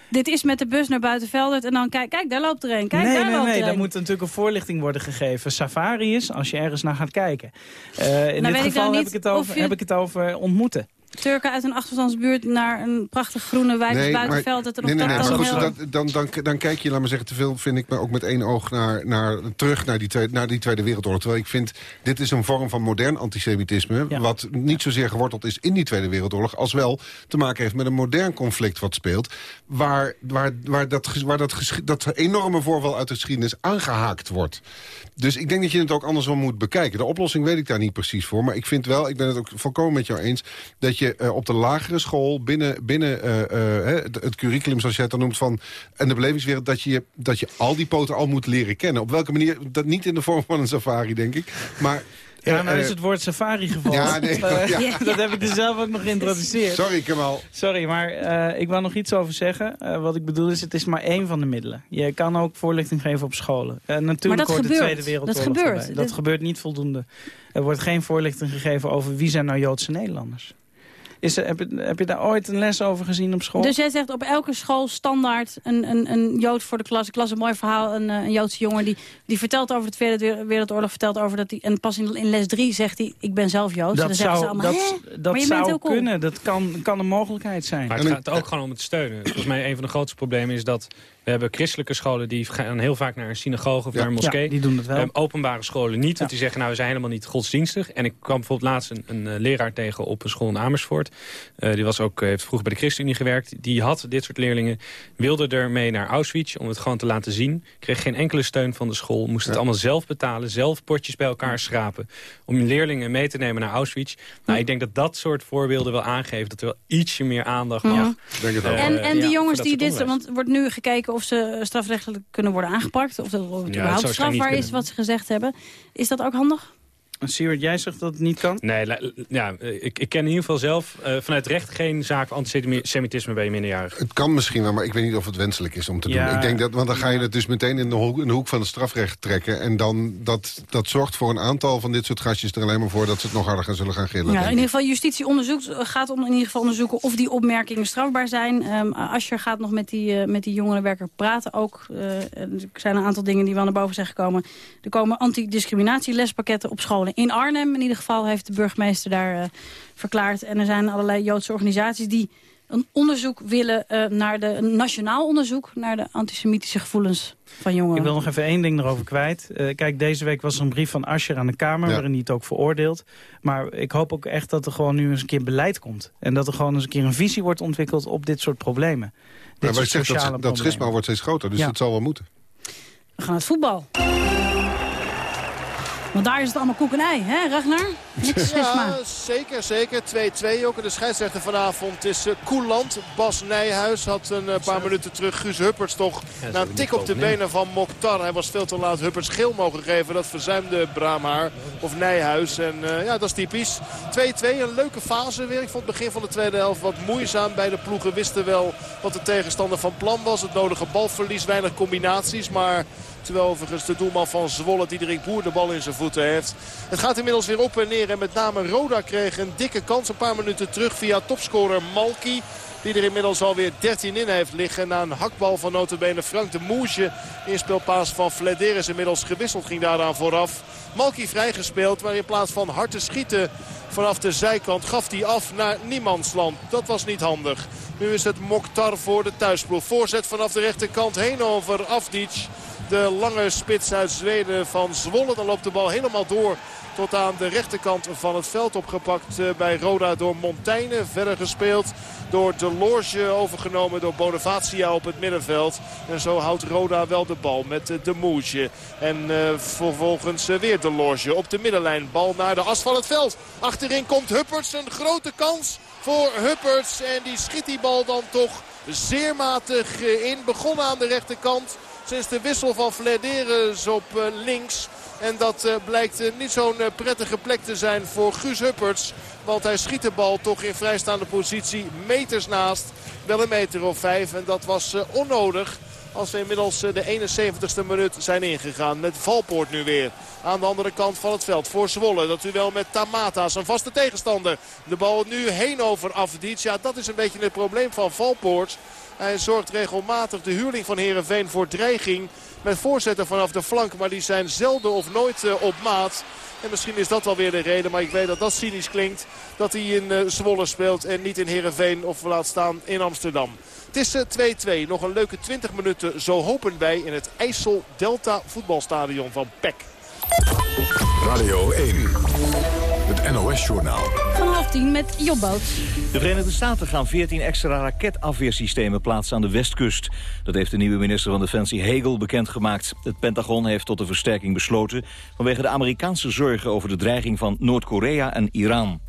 Dit is met de bus naar Buitenveldert en dan kijk, kijk daar loopt er een. Kijk, nee, daar nee, loopt nee, er daar moet natuurlijk een voorlichting worden gegeven. Safari is als je ergens naar gaat kijken. Eh, in Nou, dit ik geval nou heb ik, het over, je- heb ik het over ontmoeten. Turken uit een achterstandsbuurt naar een prachtig groene wijk als Buitenveldert. En nee, nee, nee, dat maar dan goed, heel- dat, dan, dan, dan kijk je, laat maar zeggen, te veel, vind ik, maar ook met één oog naar, naar, terug naar die, tweede, naar die Tweede Wereldoorlog. Terwijl ik vind, dit is een vorm van modern antisemitisme, wat niet zozeer geworteld is in die Tweede Wereldoorlog, als wel te maken heeft met een modern conflict wat speelt, waar, waar, waar, dat, waar dat, dat enorme voorval uit de geschiedenis aangehaakt wordt. Dus ik denk dat je het ook andersom moet bekijken. De oplossing weet ik daar niet precies voor. Maar ik vind wel, ik ben het ook volkomen met jou eens... dat je eh, op de lagere school binnen, binnen eh, eh, hè, het, het curriculum, zoals jij het dan noemt... Van, en de belevingswereld, dat je, dat je al die poten al moet leren kennen. Op welke manier, dat niet in de vorm van een safari, denk ik. Maar... Ja, nou is het woord safari gevallen. Ja, nee, ja. Dat heb ik er zelf ook nog geïntroduceerd. Sorry, Kemal. Sorry, maar eh, ik wil nog iets over zeggen. Eh, wat ik bedoel is, het is maar één van de middelen. Je kan ook voorlichting geven op scholen. Eh, natuurlijk Maar dat hoort de. Tweede Wereldoorlog Dat gebeurt. erbij. Dat gebeurt niet voldoende. Er wordt geen voorlichting gegeven over wie zijn nou Joodse Nederlanders. Is er, heb, je, heb je daar ooit een les over gezien op school? Dus jij zegt op elke school standaard een, een, een Jood voor de klas. Ik las een mooi verhaal, een, eh, een Joodse jongen die, die vertelt over de Tweede Wer- Wereldoorlog. Vertelt over dat hij, en pas in, in les 3 zegt hij, ik ben zelf dan dat zeggen ze zou, allemaal, dat, "Hè? dat maar je bent zou heel cool." kunnen. Dat kan, kan een mogelijkheid zijn. Maar het gaat ook gewoon om het steunen. Volgens mij een van de grootste problemen is dat we hebben christelijke scholen die gaan heel vaak naar een synagoge of Ja. naar een moskee. Ja, die doen het wel. Ehm, openbare scholen niet, want die zeggen nou we zijn helemaal niet godsdienstig. En ik kwam bijvoorbeeld laatst een, een eh, leraar tegen op een school in Amersfoort. Eh, die was ook, eh, heeft vroeger bij de ChristenUnie gewerkt. Die had dit soort leerlingen, wilde er mee naar Auschwitz om het gewoon te laten zien. Kreeg geen enkele steun van de school, moest het allemaal zelf betalen, zelf potjes bij elkaar schrapen. Om leerlingen mee te nemen naar Auschwitz. Nou, ik denk dat dat soort voorbeelden wel aangeven dat er wel ietsje meer aandacht mag. Denk het En, en die jongens die dit... Want er wordt nu gekeken of ze strafrechtelijk kunnen worden aangepakt. Of dat zou überhaupt strafbaar is wat ze gezegd hebben. Is dat ook handig? Siewert, jij zegt dat het niet kan? Nee, ja, eh, ik, ik ken in ieder geval zelf eh, vanuit recht geen zaak van antisemitisme bij minderjarigen. Het kan misschien wel, maar ik weet niet of het wenselijk is om te doen. Ik denk dat, want dan ga je het dus meteen in de, hoek, in de hoek van het strafrecht trekken. En dan, dat, dat zorgt voor een aantal van dit soort gastjes er alleen maar voor... dat ze het nog harder gaan zullen gaan gillen. Ja, in ieder geval justitie onderzoekt, gaat om in ieder geval onderzoeken of die opmerkingen strafbaar zijn. Ehm Ascher gaat nog met die, eh, met die jongerenwerker praten ook. Eh, er zijn een aantal dingen die wel naar boven zijn gekomen. Er komen antidiscriminatielespakketten op scholen in Arnhem. In ieder geval heeft de burgemeester daar eh, verklaard. En er zijn allerlei Joodse organisaties die een onderzoek willen eh, naar de een nationaal onderzoek naar de antisemitische gevoelens van jongeren. Ik wil nog even één ding erover kwijt. Eh, kijk, deze week was er een brief van Ascher aan de Kamer... Ja. waarin hij het ook veroordeelt. Maar ik hoop ook echt dat er gewoon nu eens een keer beleid komt. En dat er gewoon eens een keer een visie wordt ontwikkeld op dit soort problemen. Dit Maar wat soort ik zeg, sociale dat, dat schisma wordt steeds groter, dus Ja. het zal wel moeten. We gaan naar het voetbal. Want daar is het allemaal koek en ei, hè Ragnar? Niks. Ja, zeker, zeker. 2-2 ook. En de scheidsrechter vanavond is uh, Koeland. Bas Nijhuis had een eh, paar minuten terug Guus Hupperts toch na een tik op de benen van Mokhtar. Hij was veel te laat Hupperts geel mogen geven. Dat verzuimde Braamhaar of Nijhuis. En eh, ja, dat is typisch. 2-2, een leuke fase weer. Ik vond het begin van de tweede helft wat moeizaam. Beide ploegen wisten wel wat de tegenstander van plan was. Het nodige balverlies, weinig combinaties. Maar Terwijl overigens de doelman van Zwolle, Diederik Boer, de bal in zijn voeten heeft. Het gaat inmiddels weer op en neer. En met name Roda kreeg een dikke kans een paar minuten terug via topscorer Malki. Die er inmiddels alweer 13 in heeft liggen. Na een hakbal van notabene Frank de Moesje. Inspeelpaas van Fleder is inmiddels gewisseld. Ging daaraan vooraf. Malki vrijgespeeld. Maar in plaats van hard te schieten vanaf de zijkant gaf hij af naar Niemandsland. Dat was niet handig. Nu is het Mokhtar voor de thuisploeg. Voorzet vanaf de rechterkant heen over Afdic. De lange spits uit Zweden van Zwolle. Dan loopt de bal helemaal door tot aan de rechterkant van het veld. Opgepakt eh, bij Roda door Montaigne. Verder gespeeld door De Lorge. Overgenomen door Bonavacia op het middenveld. En zo houdt Roda wel de bal met eh, De Moesje. En eh, vervolgens weer De Lorge op de middenlijn. Bal naar de as van het veld. Achterin komt Hupperts. Een grote kans voor Hupperts. En die schiet die bal dan toch zeer matig in. Begonnen aan de rechterkant. Sinds de wissel van Flederis op links. En dat eh, blijkt eh, niet zo'n eh, prettige plek te zijn voor Guus Hupperts. Want hij schiet de bal toch in vrijstaande positie meters naast. Wel een meter of vijf. En dat was onnodig. Als we inmiddels de 71ste minuut zijn ingegaan. Met Valpoort nu weer. Aan de andere kant van het veld voor Zwolle. Dat u wel met Tamata, zijn vaste tegenstander. De bal nu heen over Afdic. Ja, dat is een beetje het probleem van Valpoort. Hij zorgt regelmatig de huurling van Herenveen voor dreiging. Met voorzetten vanaf de flank. Maar die zijn zelden of nooit eh, op maat. En misschien is dat wel weer de reden. Maar ik weet dat dat cynisch klinkt. Dat hij in eh, Zwolle speelt en niet in Herenveen of laat staan in Amsterdam. Het is eh, 2-2. Nog een leuke 20 minuten zo hopen wij in het IJssel Delta voetbalstadion van PEC. Radio 1. Het NOS-journaal. Van half tien met Job Boot. De Verenigde Staten gaan 14 extra raketafweersystemen plaatsen aan de westkust. Dat heeft de nieuwe minister van Defensie Hegel bekendgemaakt. Het Pentagon heeft tot de versterking besloten... vanwege de Amerikaanse zorgen over de dreiging van Noord-Korea en Iran.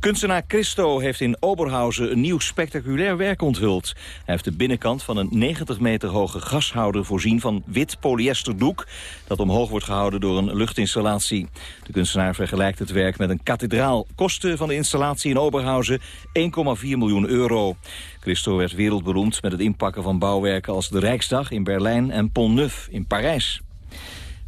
Kunstenaar Christo heeft in Oberhausen een nieuw spectaculair werk onthuld. Hij heeft de binnenkant van een 90 meter hoge gashouder voorzien van wit polyesterdoek... dat omhoog wordt gehouden door een luchtinstallatie. De kunstenaar vergelijkt het werk met een kathedraal. Kosten van de installatie in Oberhausen 1,4 miljoen euro. Christo werd wereldberoemd met het inpakken van bouwwerken als de Rijksdag in Berlijn en Pont Neuf in Parijs.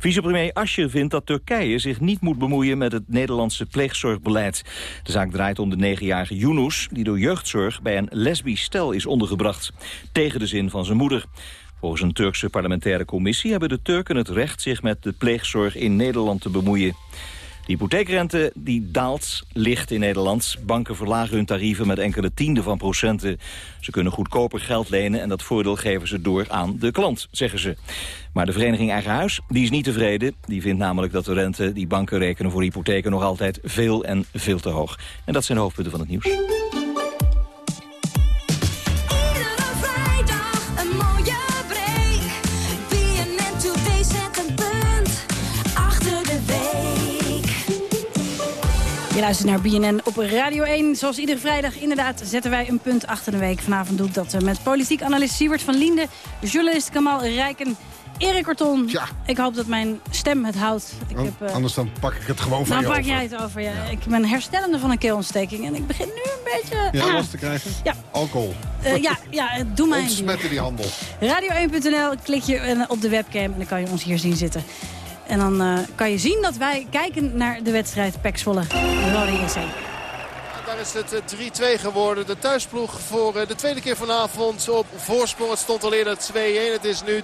Vicepremier Ascher vindt dat Turkije zich niet moet bemoeien met het Nederlandse pleegzorgbeleid. De zaak draait om de negenjarige Yunus, die door jeugdzorg bij een lesbisch stel is ondergebracht. Tegen de zin van zijn moeder. Volgens een Turkse parlementaire commissie hebben de Turken het recht zich met de pleegzorg in Nederland te bemoeien. De hypotheekrente die daalt licht in Nederland. Banken verlagen hun tarieven met enkele tienden van procenten. Ze kunnen goedkoper geld lenen en dat voordeel geven ze door aan de klant, zeggen ze. Maar de vereniging Eigen Huis die is niet tevreden. Die vindt namelijk dat de rente die banken rekenen voor hypotheken nog altijd veel en veel te hoog. En dat zijn de hoofdpunten van het nieuws. Luistert naar BNN op Radio 1. Zoals iedere vrijdag inderdaad zetten wij een punt achter de week. Vanavond doe ik dat eh, met politiek analist Siewert van Linden... journalist Kamal Rijken, Erik Korton. Ik hoop dat mijn stem het houdt. Ik Oh, heb, eh, Anders dan pak ik het gewoon van nou je pak jij het over. Ja. Ik ben herstellende van een keelontsteking en ik begin nu een beetje... Ja, ah. last te krijgen? Ja. Alcohol. Eh, ja, ja, doe mij Ontsmetten die handel. Radio1.nl, klik je op de webcam en dan kan je ons hier zien zitten. En dan eh, kan je zien dat wij kijken naar de wedstrijd Pek Zwolle. Rode JC. Daar is het eh, 3-2 geworden. De thuisploeg voor eh, de tweede keer vanavond op voorsprong. Het stond al eerder 2-1. Het is nu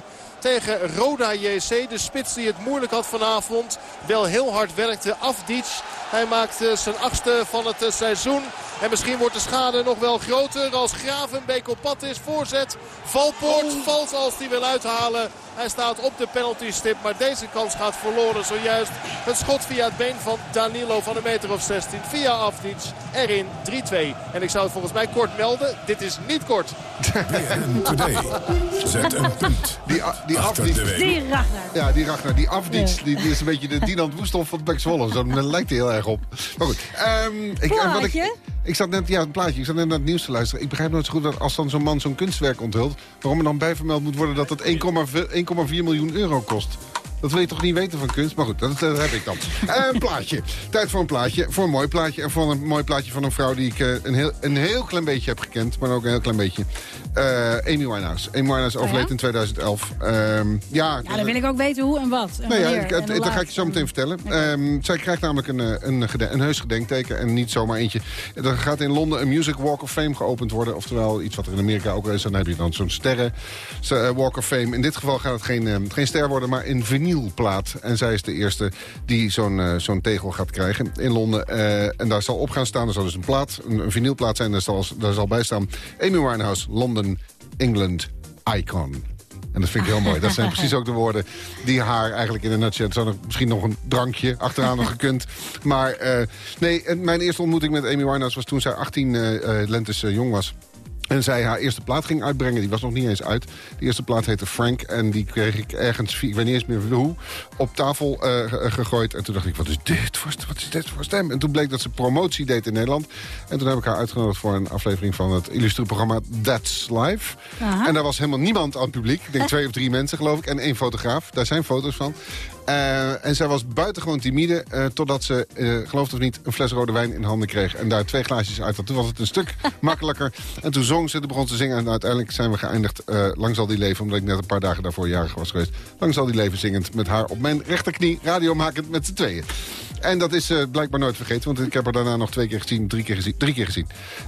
3-2 tegen Roda JC. De spits die het moeilijk had vanavond. Wel heel hard werkte. Afdic. Hij maakt eh, zijn achtste van het eh, seizoen. En misschien wordt de schade nog wel groter als Gravenbeek op pad is. Voorzet. Valpoort valt als hij wil uithalen. Hij staat op de penaltystip. Maar deze kans gaat verloren. Zojuist het schot via het been van Danilo van een meter of 16. Via Afdic. Erin 3-2. En ik zou het volgens mij kort melden. Dit is niet kort. Today. Zet een punt Die, die Afdic-. Die Ragnar. Ja, die Ragnar, die Afdic, die, die is een beetje de Dinant Woesthof van het Bek Zwolle. Zo daar lijkt hij heel erg op. Maar goed. ehm, ik, wat ik, zat net, ja, een plaatje. Ik zat net naar het nieuws te luisteren. Ik begrijp nooit zo goed dat als dan zo'n man zo'n kunstwerk onthult... waarom er dan bijvermeld moet worden dat het 1,4 1,4 miljoen euro kost. Dat wil je toch niet weten van kunst? Maar goed, dat, dat heb ik dan. Eh, een plaatje. Tijd voor een plaatje. Voor een mooi plaatje. En voor een mooi plaatje van een vrouw die ik eh, een, heel, een heel klein beetje heb gekend. Maar ook een heel klein beetje. Eh, Amy Winehouse. Amy Winehouse Oh ja? overleed in 2011. Ehm, ja, Ja, dan wil ik ook weten hoe en wat. En nou ja, ik- en dat ga ik je zo meteen vertellen. Ehm, zij krijgt namelijk een, eh, een, een heus gedenkteken en niet zomaar eentje. Er gaat in Londen een Music Walk of Fame geopend worden. Oftewel iets wat er in Amerika ook is. Dan heb je dan zo'n sterren eh, Walk of Fame. In dit geval gaat het geen, eh, geen ster worden, maar een vinylplaat. En zij is de eerste die zo'n zo'n tegel gaat krijgen in Londen. En daar zal op gaan staan, er zal dus een plaat, een, een vinylplaat zijn. Daar zal, daar zal bij staan Amy Winehouse, London, England, Icon. En dat vind ik heel mooi. Dat zijn precies ook de woorden die haar eigenlijk in een nutshell... Zou nog, misschien nog een drankje achteraan nog gekund. Maar eh, nee, mijn eerste ontmoeting met Amy Winehouse was toen zij 18 eh, eh, lentes jong was. En zij haar eerste plaat ging uitbrengen. Die was nog niet eens uit. Die eerste plaat heette Frank. En die kreeg ik ergens, ik weet niet eens meer hoe, op tafel eh, ge- gegooid. En toen dacht ik, wat is dit voor, wat is dit voor stem? En toen bleek dat ze promotie deed in Nederland. En toen heb ik haar uitgenodigd voor een aflevering van het illustrieprogramma That's Live. Aha. En daar was helemaal niemand aan het publiek. Ik denk twee of drie mensen, geloof ik. En één fotograaf. Daar zijn foto's van. Eh, en zij was buitengewoon timide. eh, totdat ze, eh geloof het of niet, een fles rode wijn in handen kreeg. En daar twee glaasjes uit had. Toen was het een stuk makkelijker. En toen zong ze, toen begon ze te zingen. En uiteindelijk zijn we geëindigd. lang zal die leven, omdat ik net een paar dagen daarvoor jarig was geweest. Lang zal die leven zingend met haar op mijn rechterknie. Radiomakend met z'n tweeën. En dat is eh, blijkbaar nooit vergeten, want ik heb haar daarna nog twee keer gezien, drie keer gezien, drie keer gezien.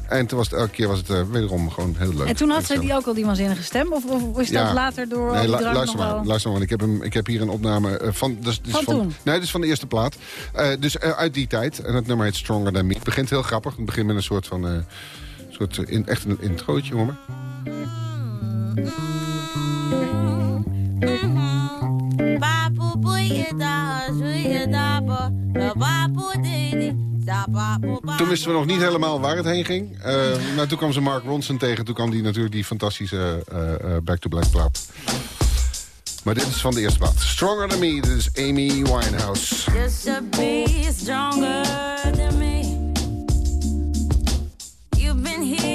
En toen was het, elke keer was het eh, wederom gewoon heel leuk. En toen had ze die ook al die waanzinnige stem? Of, of is dat Ja. later door al Nee, lu- luister maar, wel? luister maar, want ik heb, hem, ik heb hier een opname eh, van... Dus, dus Van toen? Nee, dus van de eerste plaat. Eh, dus uit die tijd. En het nummer heet Stronger Than Me. Het begint heel grappig. Het begint met een soort van... eh, soort, in, echt een introotje, hoor maar. Toen wisten we nog niet helemaal waar het heen ging. Eh, maar toen kwam ze Mark Ronson tegen. Toen kwam die natuurlijk die fantastische eh, eh, Back to Black plaat. Maar dit is van de eerste plaat. Stronger Than Me, dit is Amy Winehouse. Just to be stronger than me. You've been here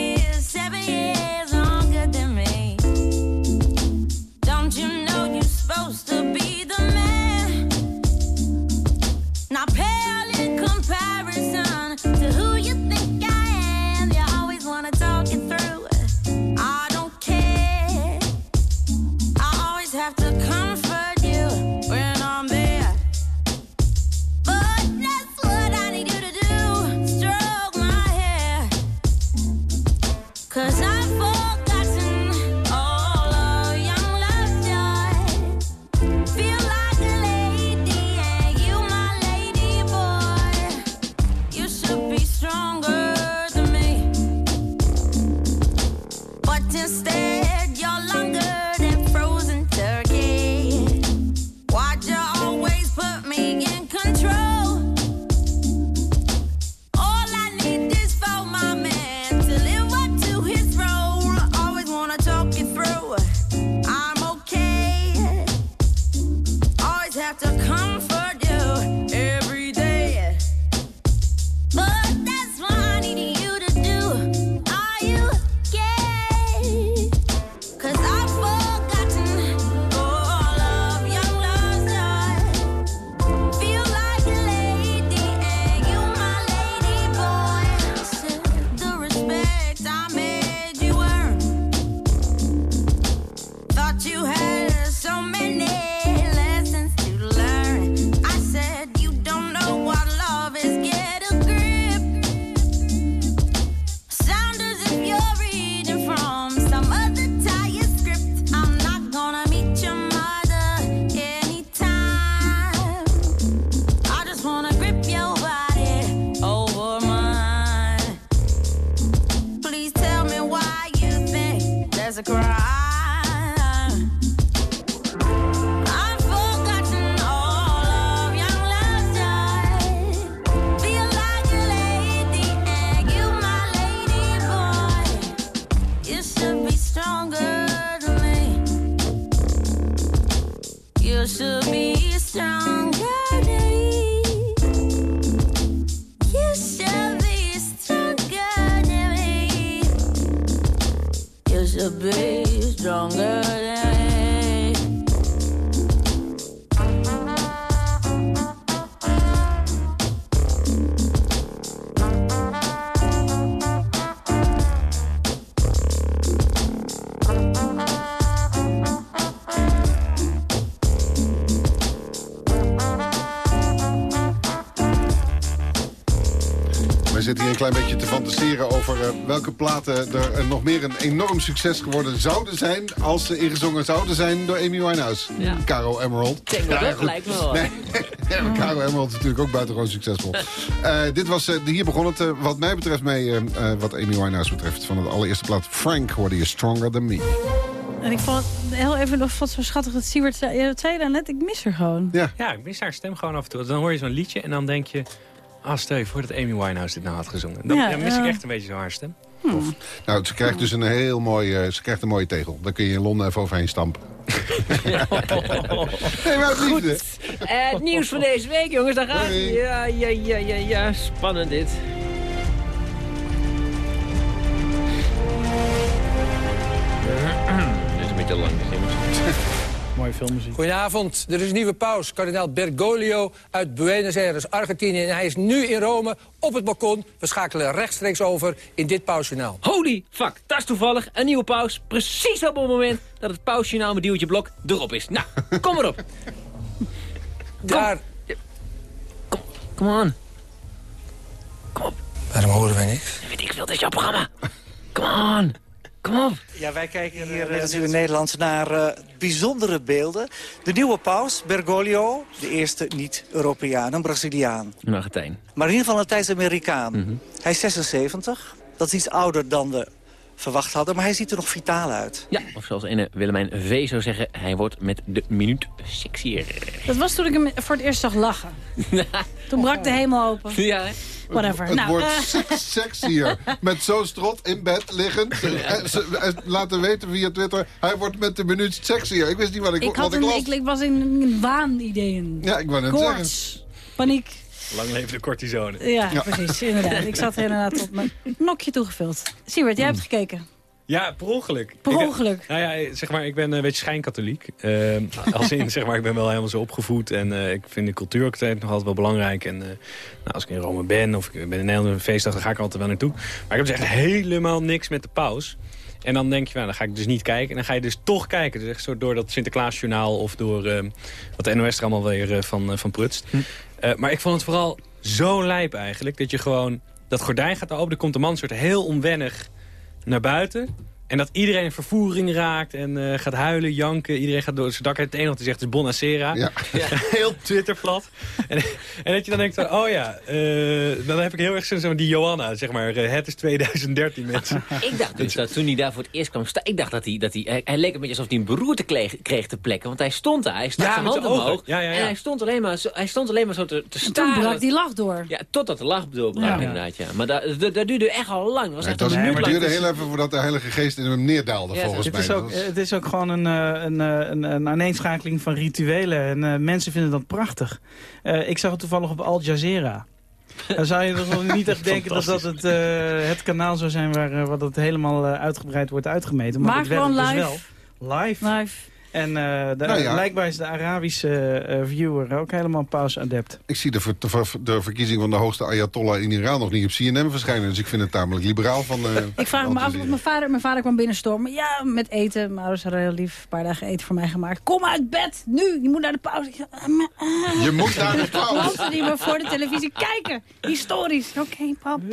welke platen er nog meer een enorm succes geworden zouden zijn... als ze ingezongen zouden zijn door Amy Winehouse. Ja. Caro Emerald. Denk dat Ja, lijkt me wel. Nee, ja, Caro Emerald is natuurlijk ook buitengewoon succesvol. Eh, dit was, eh, hier begon het eh, wat mij betreft mee, eh, eh, wat Amy Winehouse betreft. Van het allereerste plaat Frank hoorde je Stronger Than Me. En ik vond het heel even nog wat zo schattig dat Siewert zei. Ja, dat zei je dan net, ik mis haar gewoon. Ja. Ja, ik mis haar stem gewoon af en toe. Dan hoor je zo'n liedje en dan denk je... Ah, stel je voor dat Amy Winehouse dit nou had gezongen. Dan, Ja, dan mis ja. ik echt een beetje zo haar stem. Nou, ze krijgt dus een heel mooi, eh, ze krijgt een mooie tegel. Daar kun je in Londen even overheen stampen. nee, maar het liefde. Eh, het nieuws van deze week, jongens, daar gaat. Ja, ja, ja, ja, ja, spannend. Dit Mooie filmmuziek. Goedenavond, er is een nieuwe paus, kardinaal Bergoglio uit Buenos Aires, Argentinië. En hij is nu in Rome op het balkon. We schakelen rechtstreeks over in dit pausjournaal. Holy fuck, dat is toevallig. Een nieuwe paus. Precies op het moment dat het pausjournaal met Duwtje Blok erop is. Nou, kom erop. Daar, Come on. Waarom horen wij niks? Weet ik veel, dit is jouw programma. Come on. Kom op. Ja, wij kijken hier net als u in Nederland naar eh, bijzondere beelden. De nieuwe paus, Bergoglio, de eerste niet-Europeaan, een Braziliaan. Een Argentijn. Maar in ieder geval een Thijs-Amerikaan. Hij is 76, dat is iets ouder dan we verwacht hadden, maar hij ziet er nog vitaal uit. Ja, of zoals ene Willemijn V zou zeggen, hij wordt met de minuut sexier. Dat was toen ik hem voor het eerst zag lachen. Toen brak de hemel open. Ja, hè? Whatever. Het nou, wordt eh, seks- sexier. Met zo'n strot in bed liggend. En ze- en laten weten via Twitter. Hij wordt met de minuut sexier. Ik wist niet wat ik, ik, wat had ik een, las. ik, ik was in waanideeën. Ja, ik wou net Koorts, paniek. Lang leven de cortisone. Ja, precies, inderdaad. Ik zat er inderdaad op mijn nokje toegevuld. Siewert, jij hebt gekeken. Ja, per ongeluk. Per Ik- ongeluk? nou ja, zeg maar, ik ben een beetje schijnkatholiek. Eh, als in, zeg maar, ik ben wel helemaal zo opgevoed. En eh, ik vind de cultuur ook nog altijd wel belangrijk. En eh, nou, als ik in Rome ben of ik ben in Nederland op een feestdag, dan ga ik altijd wel naartoe. Maar ik heb dus echt helemaal niks met de paus. En dan denk je, nou, dan ga ik dus niet kijken. En dan ga je dus toch kijken. Dus echt zo door dat Sinterklaasjournaal of door wat de NOS er allemaal weer van, van prutst. Eh, maar ik vond het vooral zo lijp eigenlijk. Dat je gewoon, dat gordijn gaat open. Er komt een man soort heel onwennig naar buiten. En dat iedereen in vervoering raakt en eh, gaat huilen, janken. Iedereen gaat door zijn dak. Het enige wat hij zegt is Bonacera. Ja. heel Twitter plat. En, en dat je dan denkt, van, oh ja, eh, dan heb ik heel erg zin in die Johanna. Zeg maar, eh, het is 2013 mensen. Ik dacht dus dat toen hij daar voor het eerst kwam staan... Ik dacht dat hij, dat hij, hij, hij leek een beetje alsof hij een beroerte kreeg, kreeg te plekken. Want hij stond daar, hij stak Ja, zijn hand omhoog. Ja, ja, ja. En hij stond alleen maar zo, hij stond alleen maar zo te, te En staren. toen brak die lach door. Ja, totdat de lach doorbrak Ja. inderdaad, ja. Maar dat, dat, dat duurde echt al lang. Dat was Nee, echt het een duurde heel even voordat de Heilige Geest in hem neerdaalde, Ja, volgens Het mij. is, ook, het is ook gewoon een, eh, een, eh, een, een aaneenschakeling van rituelen. En eh, mensen vinden dat prachtig. Eh, ik zag het toevallig op Al Jazeera. Dan zou je dus nog niet echt denken dat dat het, eh, het kanaal zou zijn waar, waar dat helemaal uitgebreid wordt uitgemeten. Maar, gewoon dus live. wel. Live. Live. En eh, de, Nou ja. blijkbaar is de Arabische eh, viewer ook helemaal pausadept. Ik zie de, ver- de, ver- de verkiezing van de hoogste Ayatollah in Iran nog niet op CNN verschijnen. Dus ik vind het tamelijk liberaal van... eh, Ik vraag me af, want mijn vader, mijn vader kwam binnenstormen. Ja, met eten. Mijn ouders hadden heel lief een paar dagen eten voor mij gemaakt. Kom uit bed, nu. Je moet naar de pauze. Ik zei, ah, maar, ah. Je moet naar de pauze. Planten die me voor de televisie kijken. Historisch. Oké, pap.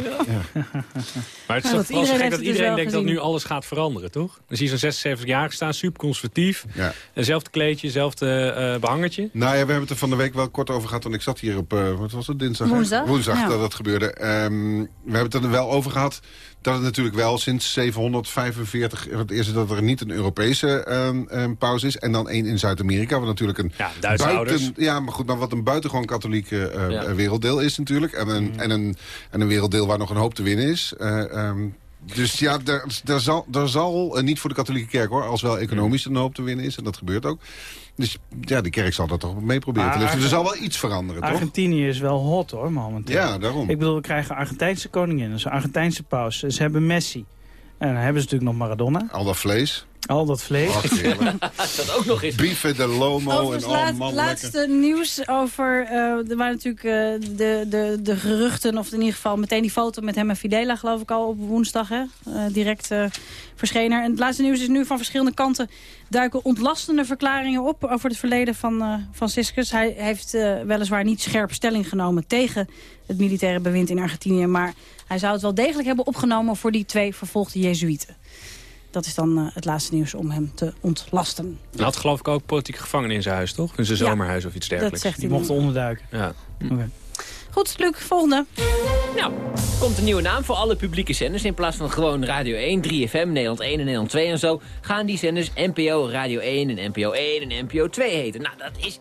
Maar het is Ja, toch gek dat dus iedereen wel denkt dat nu alles gaat veranderen, toch? Dan zie je zo'n 76-jarige staan, super conservatief. Ja. Hetzelfde kleedje, hetzelfde eh behangertje. Nou ja, we hebben het er van de week wel kort over gehad. Want ik zat hier op, eh, wat was het, dinsdag? Woensdag, Woensdag ja. dat dat gebeurde. Ehm, we hebben het er wel over gehad dat het natuurlijk wel sinds 745... het eerste dat er niet een Europese ehm, ehm, pauze is. En dan één in Zuid-Amerika. Wat natuurlijk een Ja, ouders. Ja, maar goed, maar wat een buitengewoon katholieke eh, Ja. eh, werelddeel is natuurlijk. En een, Mm. en, een, en een werelddeel waar nog een hoop te winnen is. Eh, ehm, dus ja, er, er zal, er zal eh, niet voor de katholieke kerk hoor... als wel economisch een hoop te winnen is. En dat gebeurt ook. Dus ja, die kerk zal dat toch mee proberen te Maar liften. Er zal wel iets veranderen, toch? Argentinië is wel hot hoor, momenteel. Ja, daarom. Ik bedoel, we krijgen Argentijnse koningin, dus een Argentijnse paus. Ze hebben Messi. En dan hebben ze natuurlijk nog Maradona. Al dat vlees. Al dat vlees. Ach, heerlijk. Dat ook nog eens. Beef de lomo Overigens, en oh laat- man, laatste nieuws over... eh, er waren natuurlijk eh, de, de, de geruchten, of in ieder geval meteen die foto met hem en Fidela, geloof ik al, op woensdag. Hè? Eh, direct eh verscheen er. En het laatste nieuws is nu van verschillende kanten duiken ontlastende verklaringen op over het verleden van, eh van Siskes. Hij heeft eh, weliswaar niet scherp stelling genomen tegen het militaire bewind in Argentinië, maar hij zou het wel degelijk hebben opgenomen voor die twee vervolgde Jezuïeten. Dat is dan eh, het laatste nieuws om hem te ontlasten. Hij had geloof ik ook politieke gevangenen in zijn huis, toch? In zijn Ja, zomerhuis of iets dergelijks. zegt Die mochten onderduiken. Ja. Goed, Luc, volgende. Nou, komt een nieuwe naam voor alle publieke zenders. In plaats van gewoon Radio 1, 3FM, Nederland 1 en Nederland 2 en zo... gaan die zenders NPO Radio 1 en NPO 1 en NPO 2 heten. Nou, dat is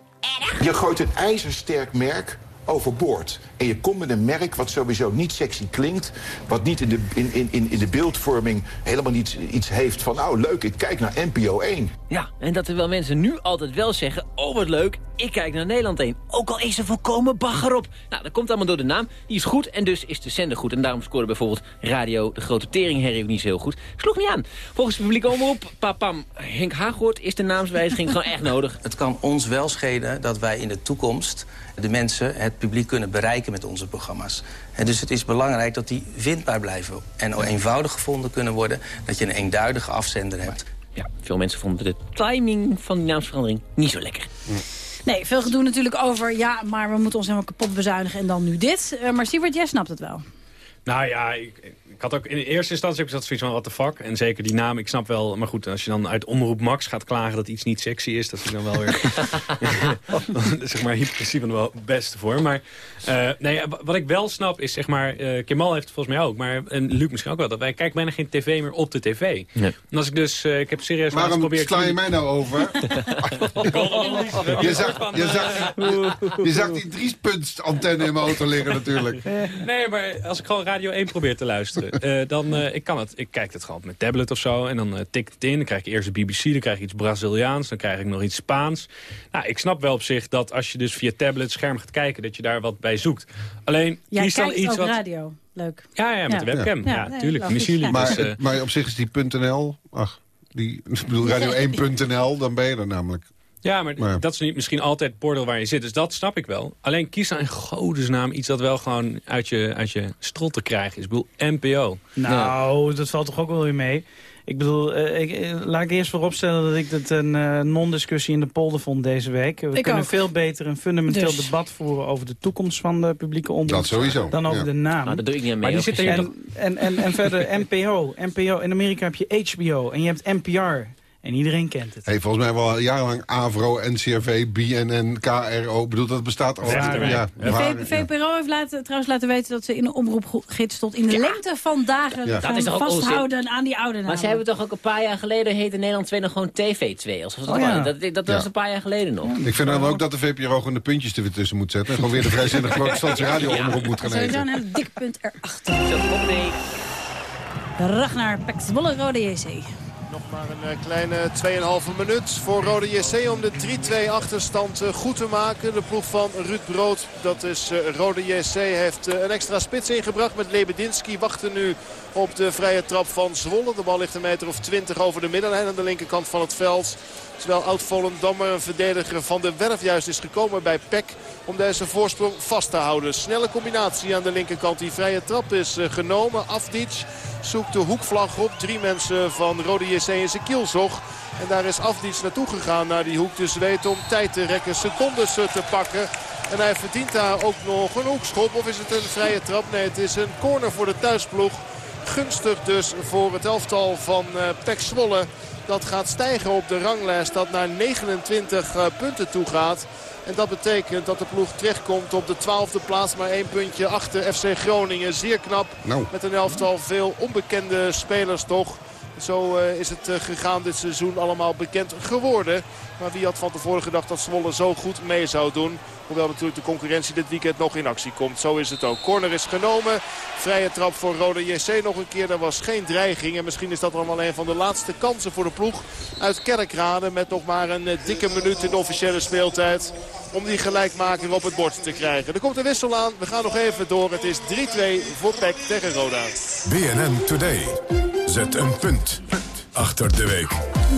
Je gooit een ijzersterk merk overboord. En je komt met een merk wat sowieso niet sexy klinkt... wat niet in de, in, in, in de beeldvorming helemaal niet iets heeft van... nou, leuk, ik kijk naar NPO 1. Ja, en dat terwijl mensen nu altijd wel zeggen... oh, wat leuk, ik kijk naar Nederland 1. Ook al is er volkomen bagger op. Nou, dat komt allemaal door de naam. Die is goed en dus is de zender goed. En daarom scoorde bijvoorbeeld Radio de Grote Teringherrie ook niet zo heel goed. Sloeg niet aan. Volgens de publieke omroep, papam, Henk Haaghoort... is de naamswijziging gewoon echt nodig. Het kan ons wel schelen dat wij in de toekomst de mensen, het publiek kunnen bereiken met onze programma's. En dus het is belangrijk dat die vindbaar blijven en eenvoudig gevonden kunnen worden. Dat je een eenduidige afzender hebt. Ja, veel mensen vonden de timing van die naamsverandering niet zo lekker. Nee, veel gedoe natuurlijk over... ja, maar we moeten ons helemaal kapot bezuinigen en dan nu dit. Eh, maar Siewert, jij snapt het wel. Nou ja, ik had ook in de eerste instantie heb ik dat zoiets van what the fuck. En zeker die naam, ik snap wel. Maar goed, als je dan uit Omroep Max gaat klagen dat iets niet sexy is, dat vind ik dan wel weer zeg maar hypocrisie van wel het beste voor. Maar eh, nee, wat ik wel snap is zeg maar, eh Kemal heeft het volgens mij ook, maar en Luc misschien ook wel, dat wij kijken bijna geen tv meer op de tv. En als ik dus, eh, ik heb serieus Waarom geprobeerd... sla je mij nou over? je, zag, je, zag, je, je zag die driespuntsantenne in mijn auto liggen natuurlijk. Nee, maar als ik gewoon Radio 1 probeer te luisteren, eh, dan eh, ik kan het. Ik kijk het gewoon op mijn tablet of zo. En dan uh, tik het in. Dan krijg ik eerst de BBC, dan krijg ik iets Braziliaans. Dan krijg ik nog iets Spaans. Nou, ik snap wel op zich dat als je dus via tablet scherm gaat kijken... dat je daar wat bij zoekt. Alleen, Jij kies dan iets ook wat... radio. Leuk. Ja, ja, met de webcam. Ja, tuurlijk. jullie. ja. Maar, Dus, eh, maar op zich is die .nl... Ach, die, ik bedoel radio1.nl, dan ben je er namelijk. Ja, maar, Maar- dat is niet misschien altijd het voordeel waar je zit. Dus dat snap ik wel. Alleen kies dan in godesnaam iets dat wel gewoon uit je, uit je strot te krijgen is. Ik bedoel, NPO. Nou, dat valt toch ook wel weer mee. Ik bedoel, eh, ik, eh, laat ik eerst vooropstellen dat ik het een eh, non-discussie in de polder vond deze week. We Ik kunnen ook. veel beter een fundamenteel Dus. debat voeren over de toekomst van de publieke omroep. Dat sowieso, Dan over ja. de naam. Nou, dat doe ik niet aan Maar mee. die en, en, en, en verder NPO. NPO. In Amerika heb je HBO en je hebt NPR. En iedereen kent het. Hey, volgens mij wel jarenlang AVRO, NCRV, BNN, KRO. Ik bedoel, dat bestaat al. Ja, De V- VPRO heeft laten, trouwens laten weten dat ze in de omroepgids tot in de lengte van dagen Ja. Dat is toch vasthouden aan die oude namen. Maar ze hebben toch ook een paar jaar geleden heette Nederland 2 nog gewoon TV2. Alsof het Oh, ja. dat, dat was Ja. een paar jaar geleden nog. Ik vind dan ook dat de VPRO gewoon de puntjes er weer tussen moet zetten. En gewoon weer de vrijzinnige protestantse radioomroep moet gaan Sowieso een dik punt erachter. Zo, kom mee. Ragnar Pek Rode JC. Maar een eh, kleine 2,5 minuut voor Rode JC om de 3-2 achterstand eh, goed te maken. De ploeg van Ruud Brood, dat is eh, Rode JC, heeft een extra spits ingebracht met Lebedinski. Wachten nu op de vrije trap van Zwolle. De bal ligt een meter of 20 over de middenlijn aan de linkerkant van het veld. Terwijl oud-Volendammer, een verdediger van de Werf juist is gekomen bij Peck om deze voorsprong vast te houden. Snelle combinatie aan de linkerkant. Die vrije trap is eh, genomen. Afdic zoekt de hoekvlag op. Drie mensen van Rode JC in zijn kielzog. En daar is Afdic naartoe gegaan naar die hoek. Dus weet om tijd te rekken, secondes eh, te pakken. En hij verdient daar ook nog een hoekschop. Of is het een vrije trap? Nee, het is een corner voor de thuisploeg. Gunstig dus voor het elftal van eh Pek Zwolle. Dat gaat stijgen op de ranglijst. Dat naar 29 eh, punten toe gaat. En dat betekent dat de ploeg terechtkomt op de twaalfde plaats. Maar één puntje achter FC Groningen. Zeer knap. Nou. Met een elftal veel onbekende spelers toch. Zo eh, is het eh, gegaan dit seizoen allemaal bekend geworden. Maar wie had van tevoren gedacht dat Zwolle zo goed mee zou doen. Hoewel natuurlijk de concurrentie dit weekend nog in actie komt. Zo is het ook. Corner is genomen. Vrije trap voor Rode JC nog een keer. Er was geen dreiging. En misschien is dat allemaal een van de laatste kansen voor de ploeg uit Kerkrade. Met nog maar een eh, dikke minuut in de officiële speeltijd. Om die gelijkmaker op het bord te krijgen. Er komt een wissel aan. We gaan nog even door. Het is 3-2 voor Peck tegen Roda. BNN Today. Zet een punt achter de week.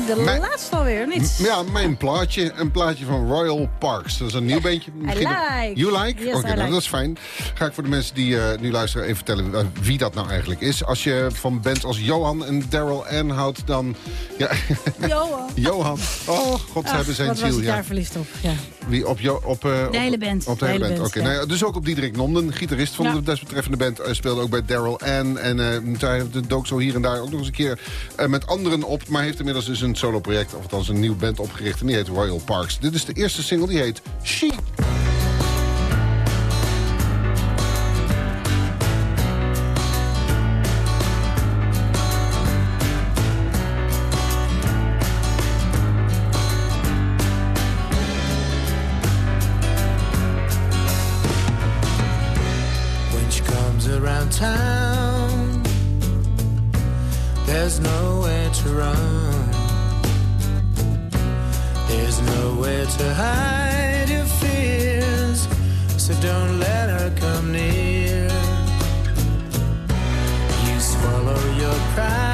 De Mijn- laatste alweer, niet? Ja, mijn plaatje. Een plaatje van Royal Parks. Dat is een nieuw beentje. Misschien like. You like? Yes, Oké, nou, like. dat is fijn. Ga ik voor de mensen die eh, nu luisteren even vertellen eh, wie dat nou eigenlijk is. Als je van bands als Johan en Daryl Ann houdt, dan... Ja, Johan. Johan. Oh, god, ze hebben zijn wat was ziel. ik Ja. daar verliefd op. Ja. Wie op jo, op, op De hele band. Op de hele band. Oké, ja. nou dus ook op Diederik Nomden, gitarist van Ja. de desbetreffende band. eh, speelde ook bij Daryl Ann. En hij dook zo hier en daar ook nog eens een keer eh, met anderen op. Maar heeft inmiddels dus een solo-project, of althans een nieuw band opgericht. En die heet Royal Parks. Dit is de eerste single, die heet She. Town, there's nowhere to run. There's nowhere to hide your fears, so don't let her come near. You swallow your pride,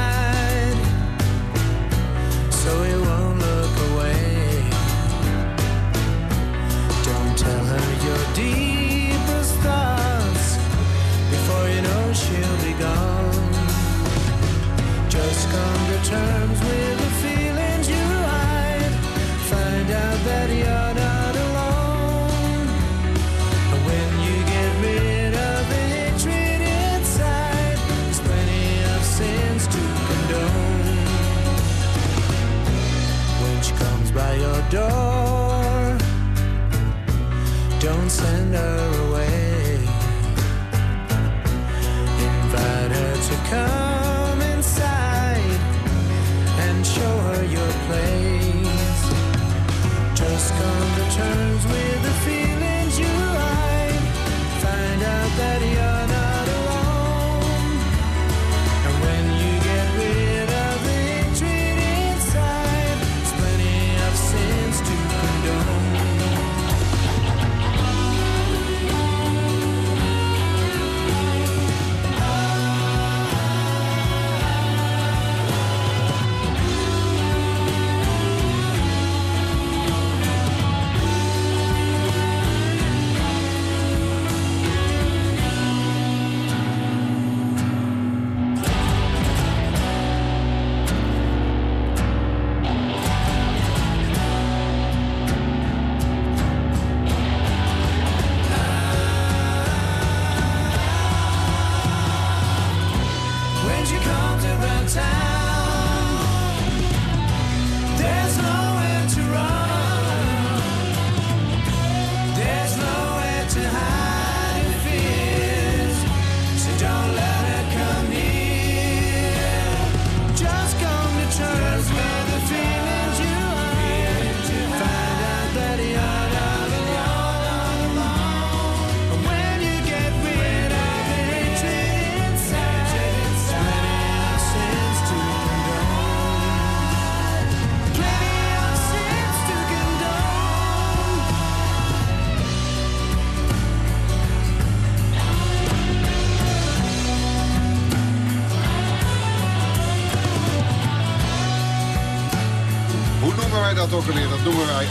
dat ook alweer? Dat noemen wij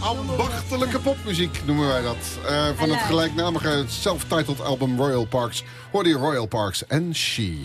ambachtelijke popmuziek, noemen wij dat. Eh, van het gelijknamige self-titled album Royal Parks. Hoorde je Royal Parks en She.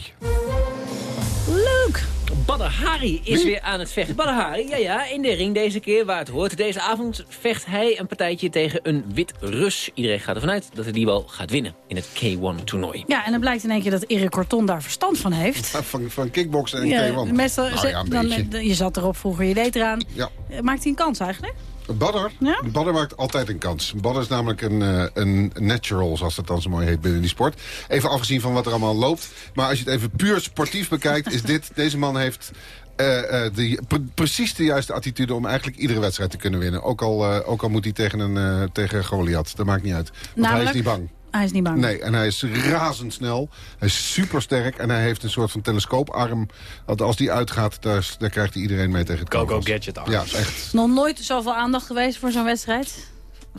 Badr Hari is weer aan het vechten. Badr Hari, ja ja, in de ring deze keer waar het hoort. Deze avond vecht hij een partijtje tegen een wit Rus. Iedereen gaat ervan uit dat hij die wel gaat winnen in het K1-toernooi. Ja, en dan blijkt in één keer dat Erik Corton daar verstand van heeft. Van, van kickboksen en Ja, K1. meestal, Nou ja, een dan, je zat erop vroeger, je deed eraan. Ja. Eh, Maakt hij een kans eigenlijk? Badder? Badder maakt altijd een kans. Badder is namelijk een, eh, een natural, zoals dat dan zo mooi heet binnen die sport. Even afgezien van wat er allemaal loopt. Maar als je het even puur sportief bekijkt, is dit... Deze man heeft eh, eh, de, pre- precies de juiste attitude om eigenlijk iedere wedstrijd te kunnen winnen. Ook al, ook al moet hij tegen, een, tegen Goliath. Dat maakt niet uit. Want hij is Namelijk? niet bang. Hij is niet bang. Nee, en hij is razendsnel. Hij is supersterk en hij heeft een soort van telescooparm. Want als die uitgaat, daar, daar krijgt hij iedereen mee tegen het Go-go kogels. gadget arms. Ja, echt. Nog nooit zoveel aandacht geweest voor zo'n wedstrijd?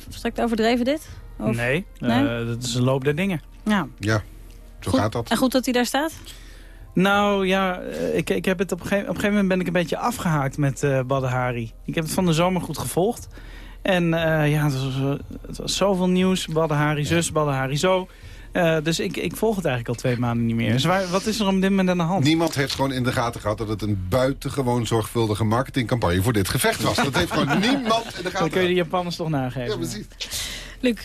Strekt overdreven dit? Of- Nee, Nee? eh, dat is een loop der dingen. Ja. Ja, zo Goed- gaat dat. En goed dat hij daar staat? Nou ja, eh, ik, ik heb het op, een gegeven, op een gegeven moment ben ik een beetje afgehaakt met eh Badr Hari. Ik heb het van de zomer goed gevolgd. En eh, ja, het was, eh, het was zoveel nieuws. Badr Hari zus, Badr Hari zo. Eh, dus ik, ik volg het eigenlijk al twee maanden niet meer. Dus waar, wat is er op dit moment aan de hand? Niemand heeft gewoon in de gaten gehad dat het een buitengewoon zorgvuldige marketingcampagne voor dit gevecht was. Dat heeft gewoon niemand in de Dan gaten kun je de Japanners toch nageven. Ja, precies. Luc.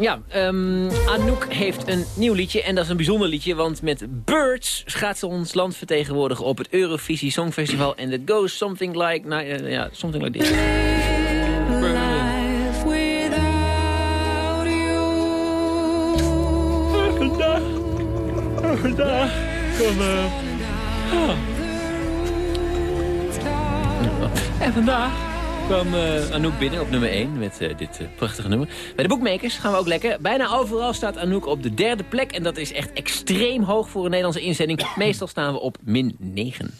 Ja, ehm, Anouk heeft een nieuw liedje en dat is een bijzonder liedje... want met Birds gaat ze ons land vertegenwoordigen op het Eurovisie Songfestival... en it goes something like, nou, ja, something like this. Life. Vandaag. Vandaag. Kom, En vandaag kwam eh, Anouk binnen op nummer 1 met eh, dit eh, prachtige nummer. Bij de boekmakers gaan we ook lekker. Bijna overal staat Anouk op de derde plek. En dat is echt extreem hoog voor een Nederlandse inzending. Meestal staan we op min 9.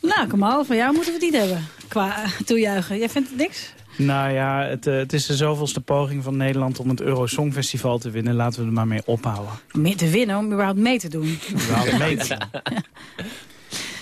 Nou, Kamal, van jou moeten we het niet hebben. Qua toejuichen. Jij vindt het niks? Nou ja, het, het is de zoveelste poging van Nederland om het Eurosongfestival te winnen. Laten we er maar mee ophouden. Meer te winnen, om überhaupt mee te doen. Überhaupt mee te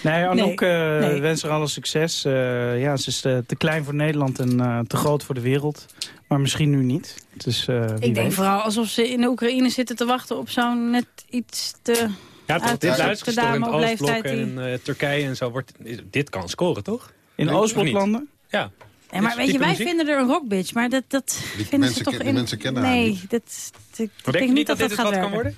Nee, Anouk Nee, eh, nee. wens haar alle succes. Eh, ja, ze is te, te klein voor Nederland en eh, te groot voor de wereld. Maar misschien nu niet. Dus, eh, wie Ik denk weet. vooral alsof ze in de Oekraïne zitten te wachten op zo'n net iets te... Ja, toch, dit in het op Oostblok en eh, Turkije en zo. Wordt, dit kan scoren, toch? In Oostbloklanden? Ja. Nee, maar weet je, wij muziek? vinden er een rockbitch, maar dat, dat vinden mensen ze toch in... die mensen kennen haar nee, niet. dat, ik denk niet dat dit dat het gaat wat kan werken.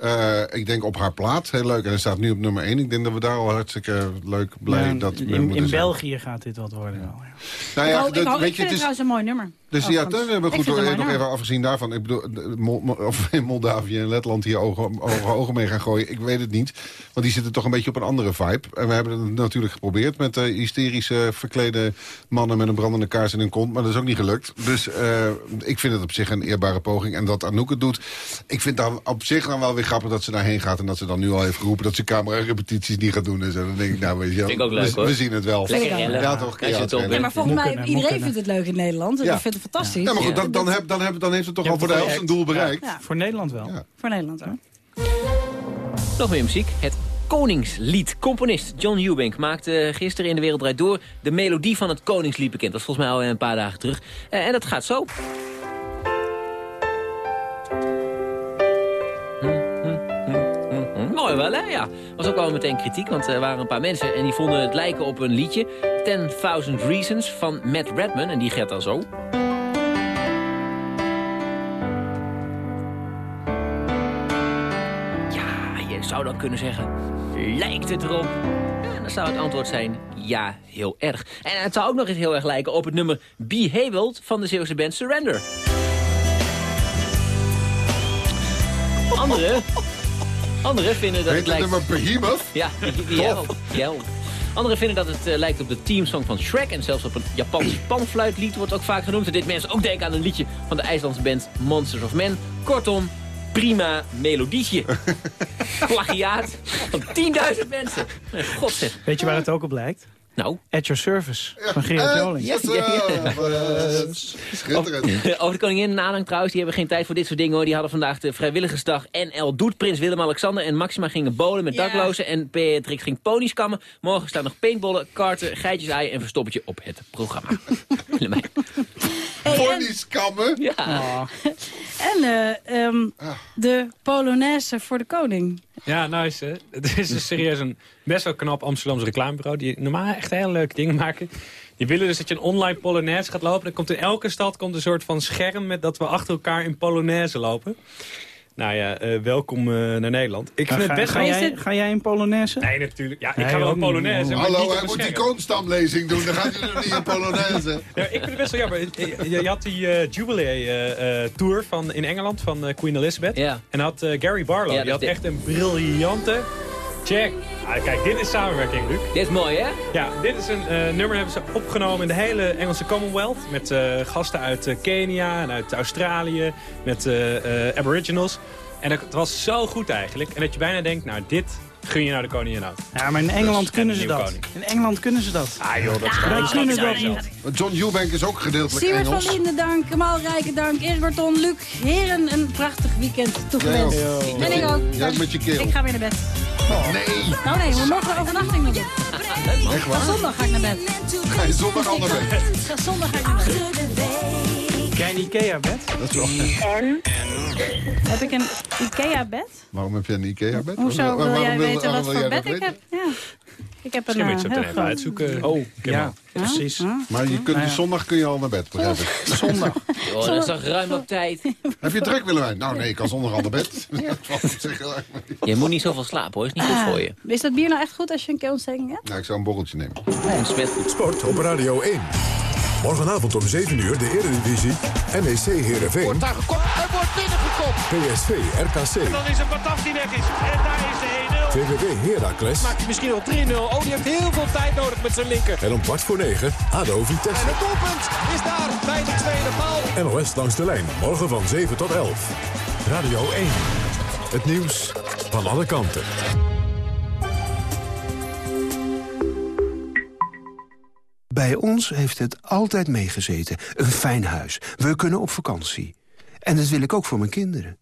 Eh, ik denk op haar plaat, heel leuk. En hij staat nu op nummer 1. Ik denk dat we daar al hartstikke leuk, blij Ja, dat mee in, moeten in zijn. België gaat dit wat worden. wel, ja. Nou ik ja, hou- ik, dat- hou- ik weet je, vind het het is... trouwens een mooi nummer. Dus ja, Overigens. dat hebben we goed een nog even afgezien daarvan. Ik bedoel, de- Mol- Mol- of in Moldavië en Letland hier ogen, ogen, ogen mee gaan gooien. Ik weet het niet. Want die zitten toch een beetje op een andere vibe. En we hebben het natuurlijk geprobeerd met eh, hysterische verklede mannen met een brandende kaars in hun kont. Maar dat is ook niet gelukt. Dus eh, ik vind het op zich een eerbare poging. En dat Anouk het doet. Ik vind dan op zich dan wel weer grappig dat ze daarheen gaat. En dat ze dan nu al heeft geroepen dat ze camera-repetities niet gaat doen. En zo. Dan denk ik, nou weet je wel, Vind ik ook leuk, we, hoor. we zien het wel. Lekker. Ja, toch? Ja. Ja, maar volgens mij, iedereen vindt het leuk in Nederland. Ja. Het fantastisch. Ja, maar goed, dan, dan, heb, dan, heb, dan heeft het toch Je al voor de helft een doel bereikt. Ja. Voor Nederland wel. Ja. Voor Nederland ook. Nog meer muziek. Het Koningslied. Componist John Eubank maakte gisteren in de Wereld Draait Door... de melodie van het Koningslied bekend. Dat is volgens mij al een paar dagen terug. Eh, en dat gaat zo. Mooi wel, hè? Ja. Was ook al meteen kritiek, want er waren een paar mensen... en die vonden het lijken op een liedje... 10.000 Reasons van Matt Redman. En die gaat dan zo. Zou dan kunnen zeggen, lijkt het erop? En dan zou het antwoord zijn, ja, heel erg. En het zou ook nog eens heel erg lijken op het nummer Behaved van de Zeeuwse band Surrender. Anderen, anderen vinden dat Heet het het lijkt... nummer Behemoth? Ja. Ja. Anderen vinden dat het eh, lijkt op de teamsong van Shrek... en zelfs op een Japans panfluitlied wordt ook vaak genoemd. En dit mensen ook denken aan een liedje van de IJslandse band Monsters of Men. Kortom, prima melodietje. Plagiaat van 10.000 mensen. God zeg. Weet je waar het ook op lijkt? Nou? At Your Service van Gerard Joling. Ja, ja, ja. Schitterend. Over de koningin en aanhang trouwens, die hebben geen tijd voor dit soort dingen hoor. Die hadden vandaag de vrijwilligersdag NL Doet. Prins Willem-Alexander en Maxima gingen bowlen met daklozen. En Patrick ging ponies kammen. Morgen staan nog paintballen, karten, geitjes aaien en verstoppertje op het programma. Willemijn. En, Ponies kammen. Ja. en eh, ehm, de Polonaise voor de koning. Ja, nice. Het is dus serieus een best wel knap Amsterdamse reclamebureau... die normaal echt hele leuke dingen maken. Die willen dus dat je een online Polonaise gaat lopen. Er komt in elke stad komt een soort van scherm... met dat we achter elkaar in Polonaise lopen. Nou ja, eh, welkom eh, naar Nederland. Ik vind ga, het best ga jij, ga jij in Polonaise? Nee, natuurlijk. Ja, ik Nee, ga wel niet. Polonaise. maar Hallo, hij moet die koonstamlezing doen. Dan gaat hij nog niet in Polonaise. Ja, ik vind het best wel jammer. Je, je had die eh, Jubilee-tour van in Engeland van eh, Queen Elizabeth. Ja. En had eh, Gary Barlow. Ja, die had echt een briljante check. Ah, kijk, dit is samenwerking, Luc. Dit is mooi hè? Ja, dit is een eh, nummer hebben ze opgenomen in de hele Engelse Commonwealth. Met eh, gasten uit eh, Kenia en uit Australië. Met eh, eh, aboriginals. En het was zo goed eigenlijk. En dat je bijna denkt, nou dit gun je nou de koningin uit. Ja, maar in Engeland Dus, kunnen en ze dat. koning. In Engeland kunnen ze dat. Ah joh, dat is Wij kunnen dat niet. John Eubank is ook gedeeltelijk Siewert Engels. van Linden dank, Kamal Rijken dank, Erik Barton, Luc. Heren, een prachtig weekend toegewenst. Ook. En ik ook. Jij met je keel. Ik ga weer naar bed. Nee. Nou nee, we morgen overnachting nog doen. Echt waar? zondag ga ik naar bed. Ga je zondag al naar bed? Zondag ga ik naar bed. Jij een Ikea-bed? Dat is wel... En? Heb ik een Ikea-bed? Waarom heb je een Ikea-bed? Hoezo Waarom- wil waarom jij weten wat voor bed ik heb? Ja. Ik heb een Misschien moet je eh, het even uitzoeken. Oh, ja, precies. Maar je kunt, Ja. zondag kun je al naar bed, begrijp ik. Zondag. Joh, dat is toch ruim op tijd. Heb je druk, Willemijn? Nou nee, ik kan zondag al naar bed. Je moet niet zoveel slapen hoor, is niet goed voor je. Ah, Is dat bier nou echt goed als je een keelontsteking hebt? Nou, ik zou een borreltje nemen. Sport op Radio 1. Morgenavond om 7 uur de Eredivisie. NEC Heerenveen. Wordt daar gekopt. Er wordt binnengekopt. PSV RKC. Dan is het Bataf die weg is. En daar is de 1-0. VVV Heracles. Maakt hij misschien nog 3-0. Oh, die heeft heel veel tijd nodig met zijn linker. En om kwart voor 9 ADO Vitesse. En het doelpunt is daar bij de tweede paal. NOS langs de lijn. Morgen van 7 tot 11. Radio 1. Het nieuws van alle kanten. Bij ons heeft het altijd meegezeten. Een fijn huis. We kunnen op vakantie. En dat wil ik ook voor mijn kinderen.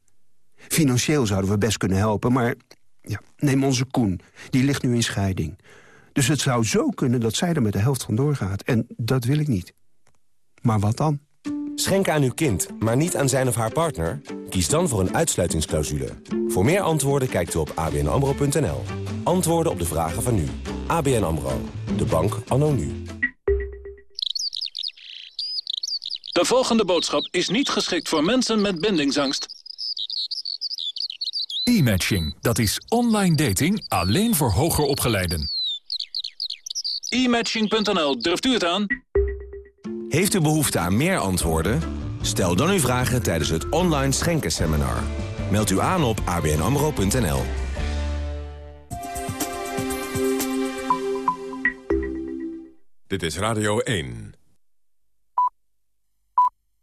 Financieel zouden we best kunnen helpen, maar... Ja, neem onze Koen. Die ligt nu in scheiding. Dus het zou zo kunnen dat zij er met de helft van doorgaat. En dat wil ik niet. Maar wat dan? Schenken aan uw kind, maar niet aan zijn of haar partner? Kies dan voor een uitsluitingsclausule. Voor meer antwoorden kijkt u op abnamro.nl. Antwoorden op de vragen van nu. ABN AMRO. De bank anno nu. De volgende boodschap is niet geschikt voor mensen met bindingsangst. E-matching, dat is online dating alleen voor hoger opgeleiden. E-matching.nl, durft u het aan? Heeft u behoefte aan meer antwoorden? Stel dan uw vragen tijdens het online schenkenseminar. Meld u aan op abnamro.nl. Dit is Radio 1.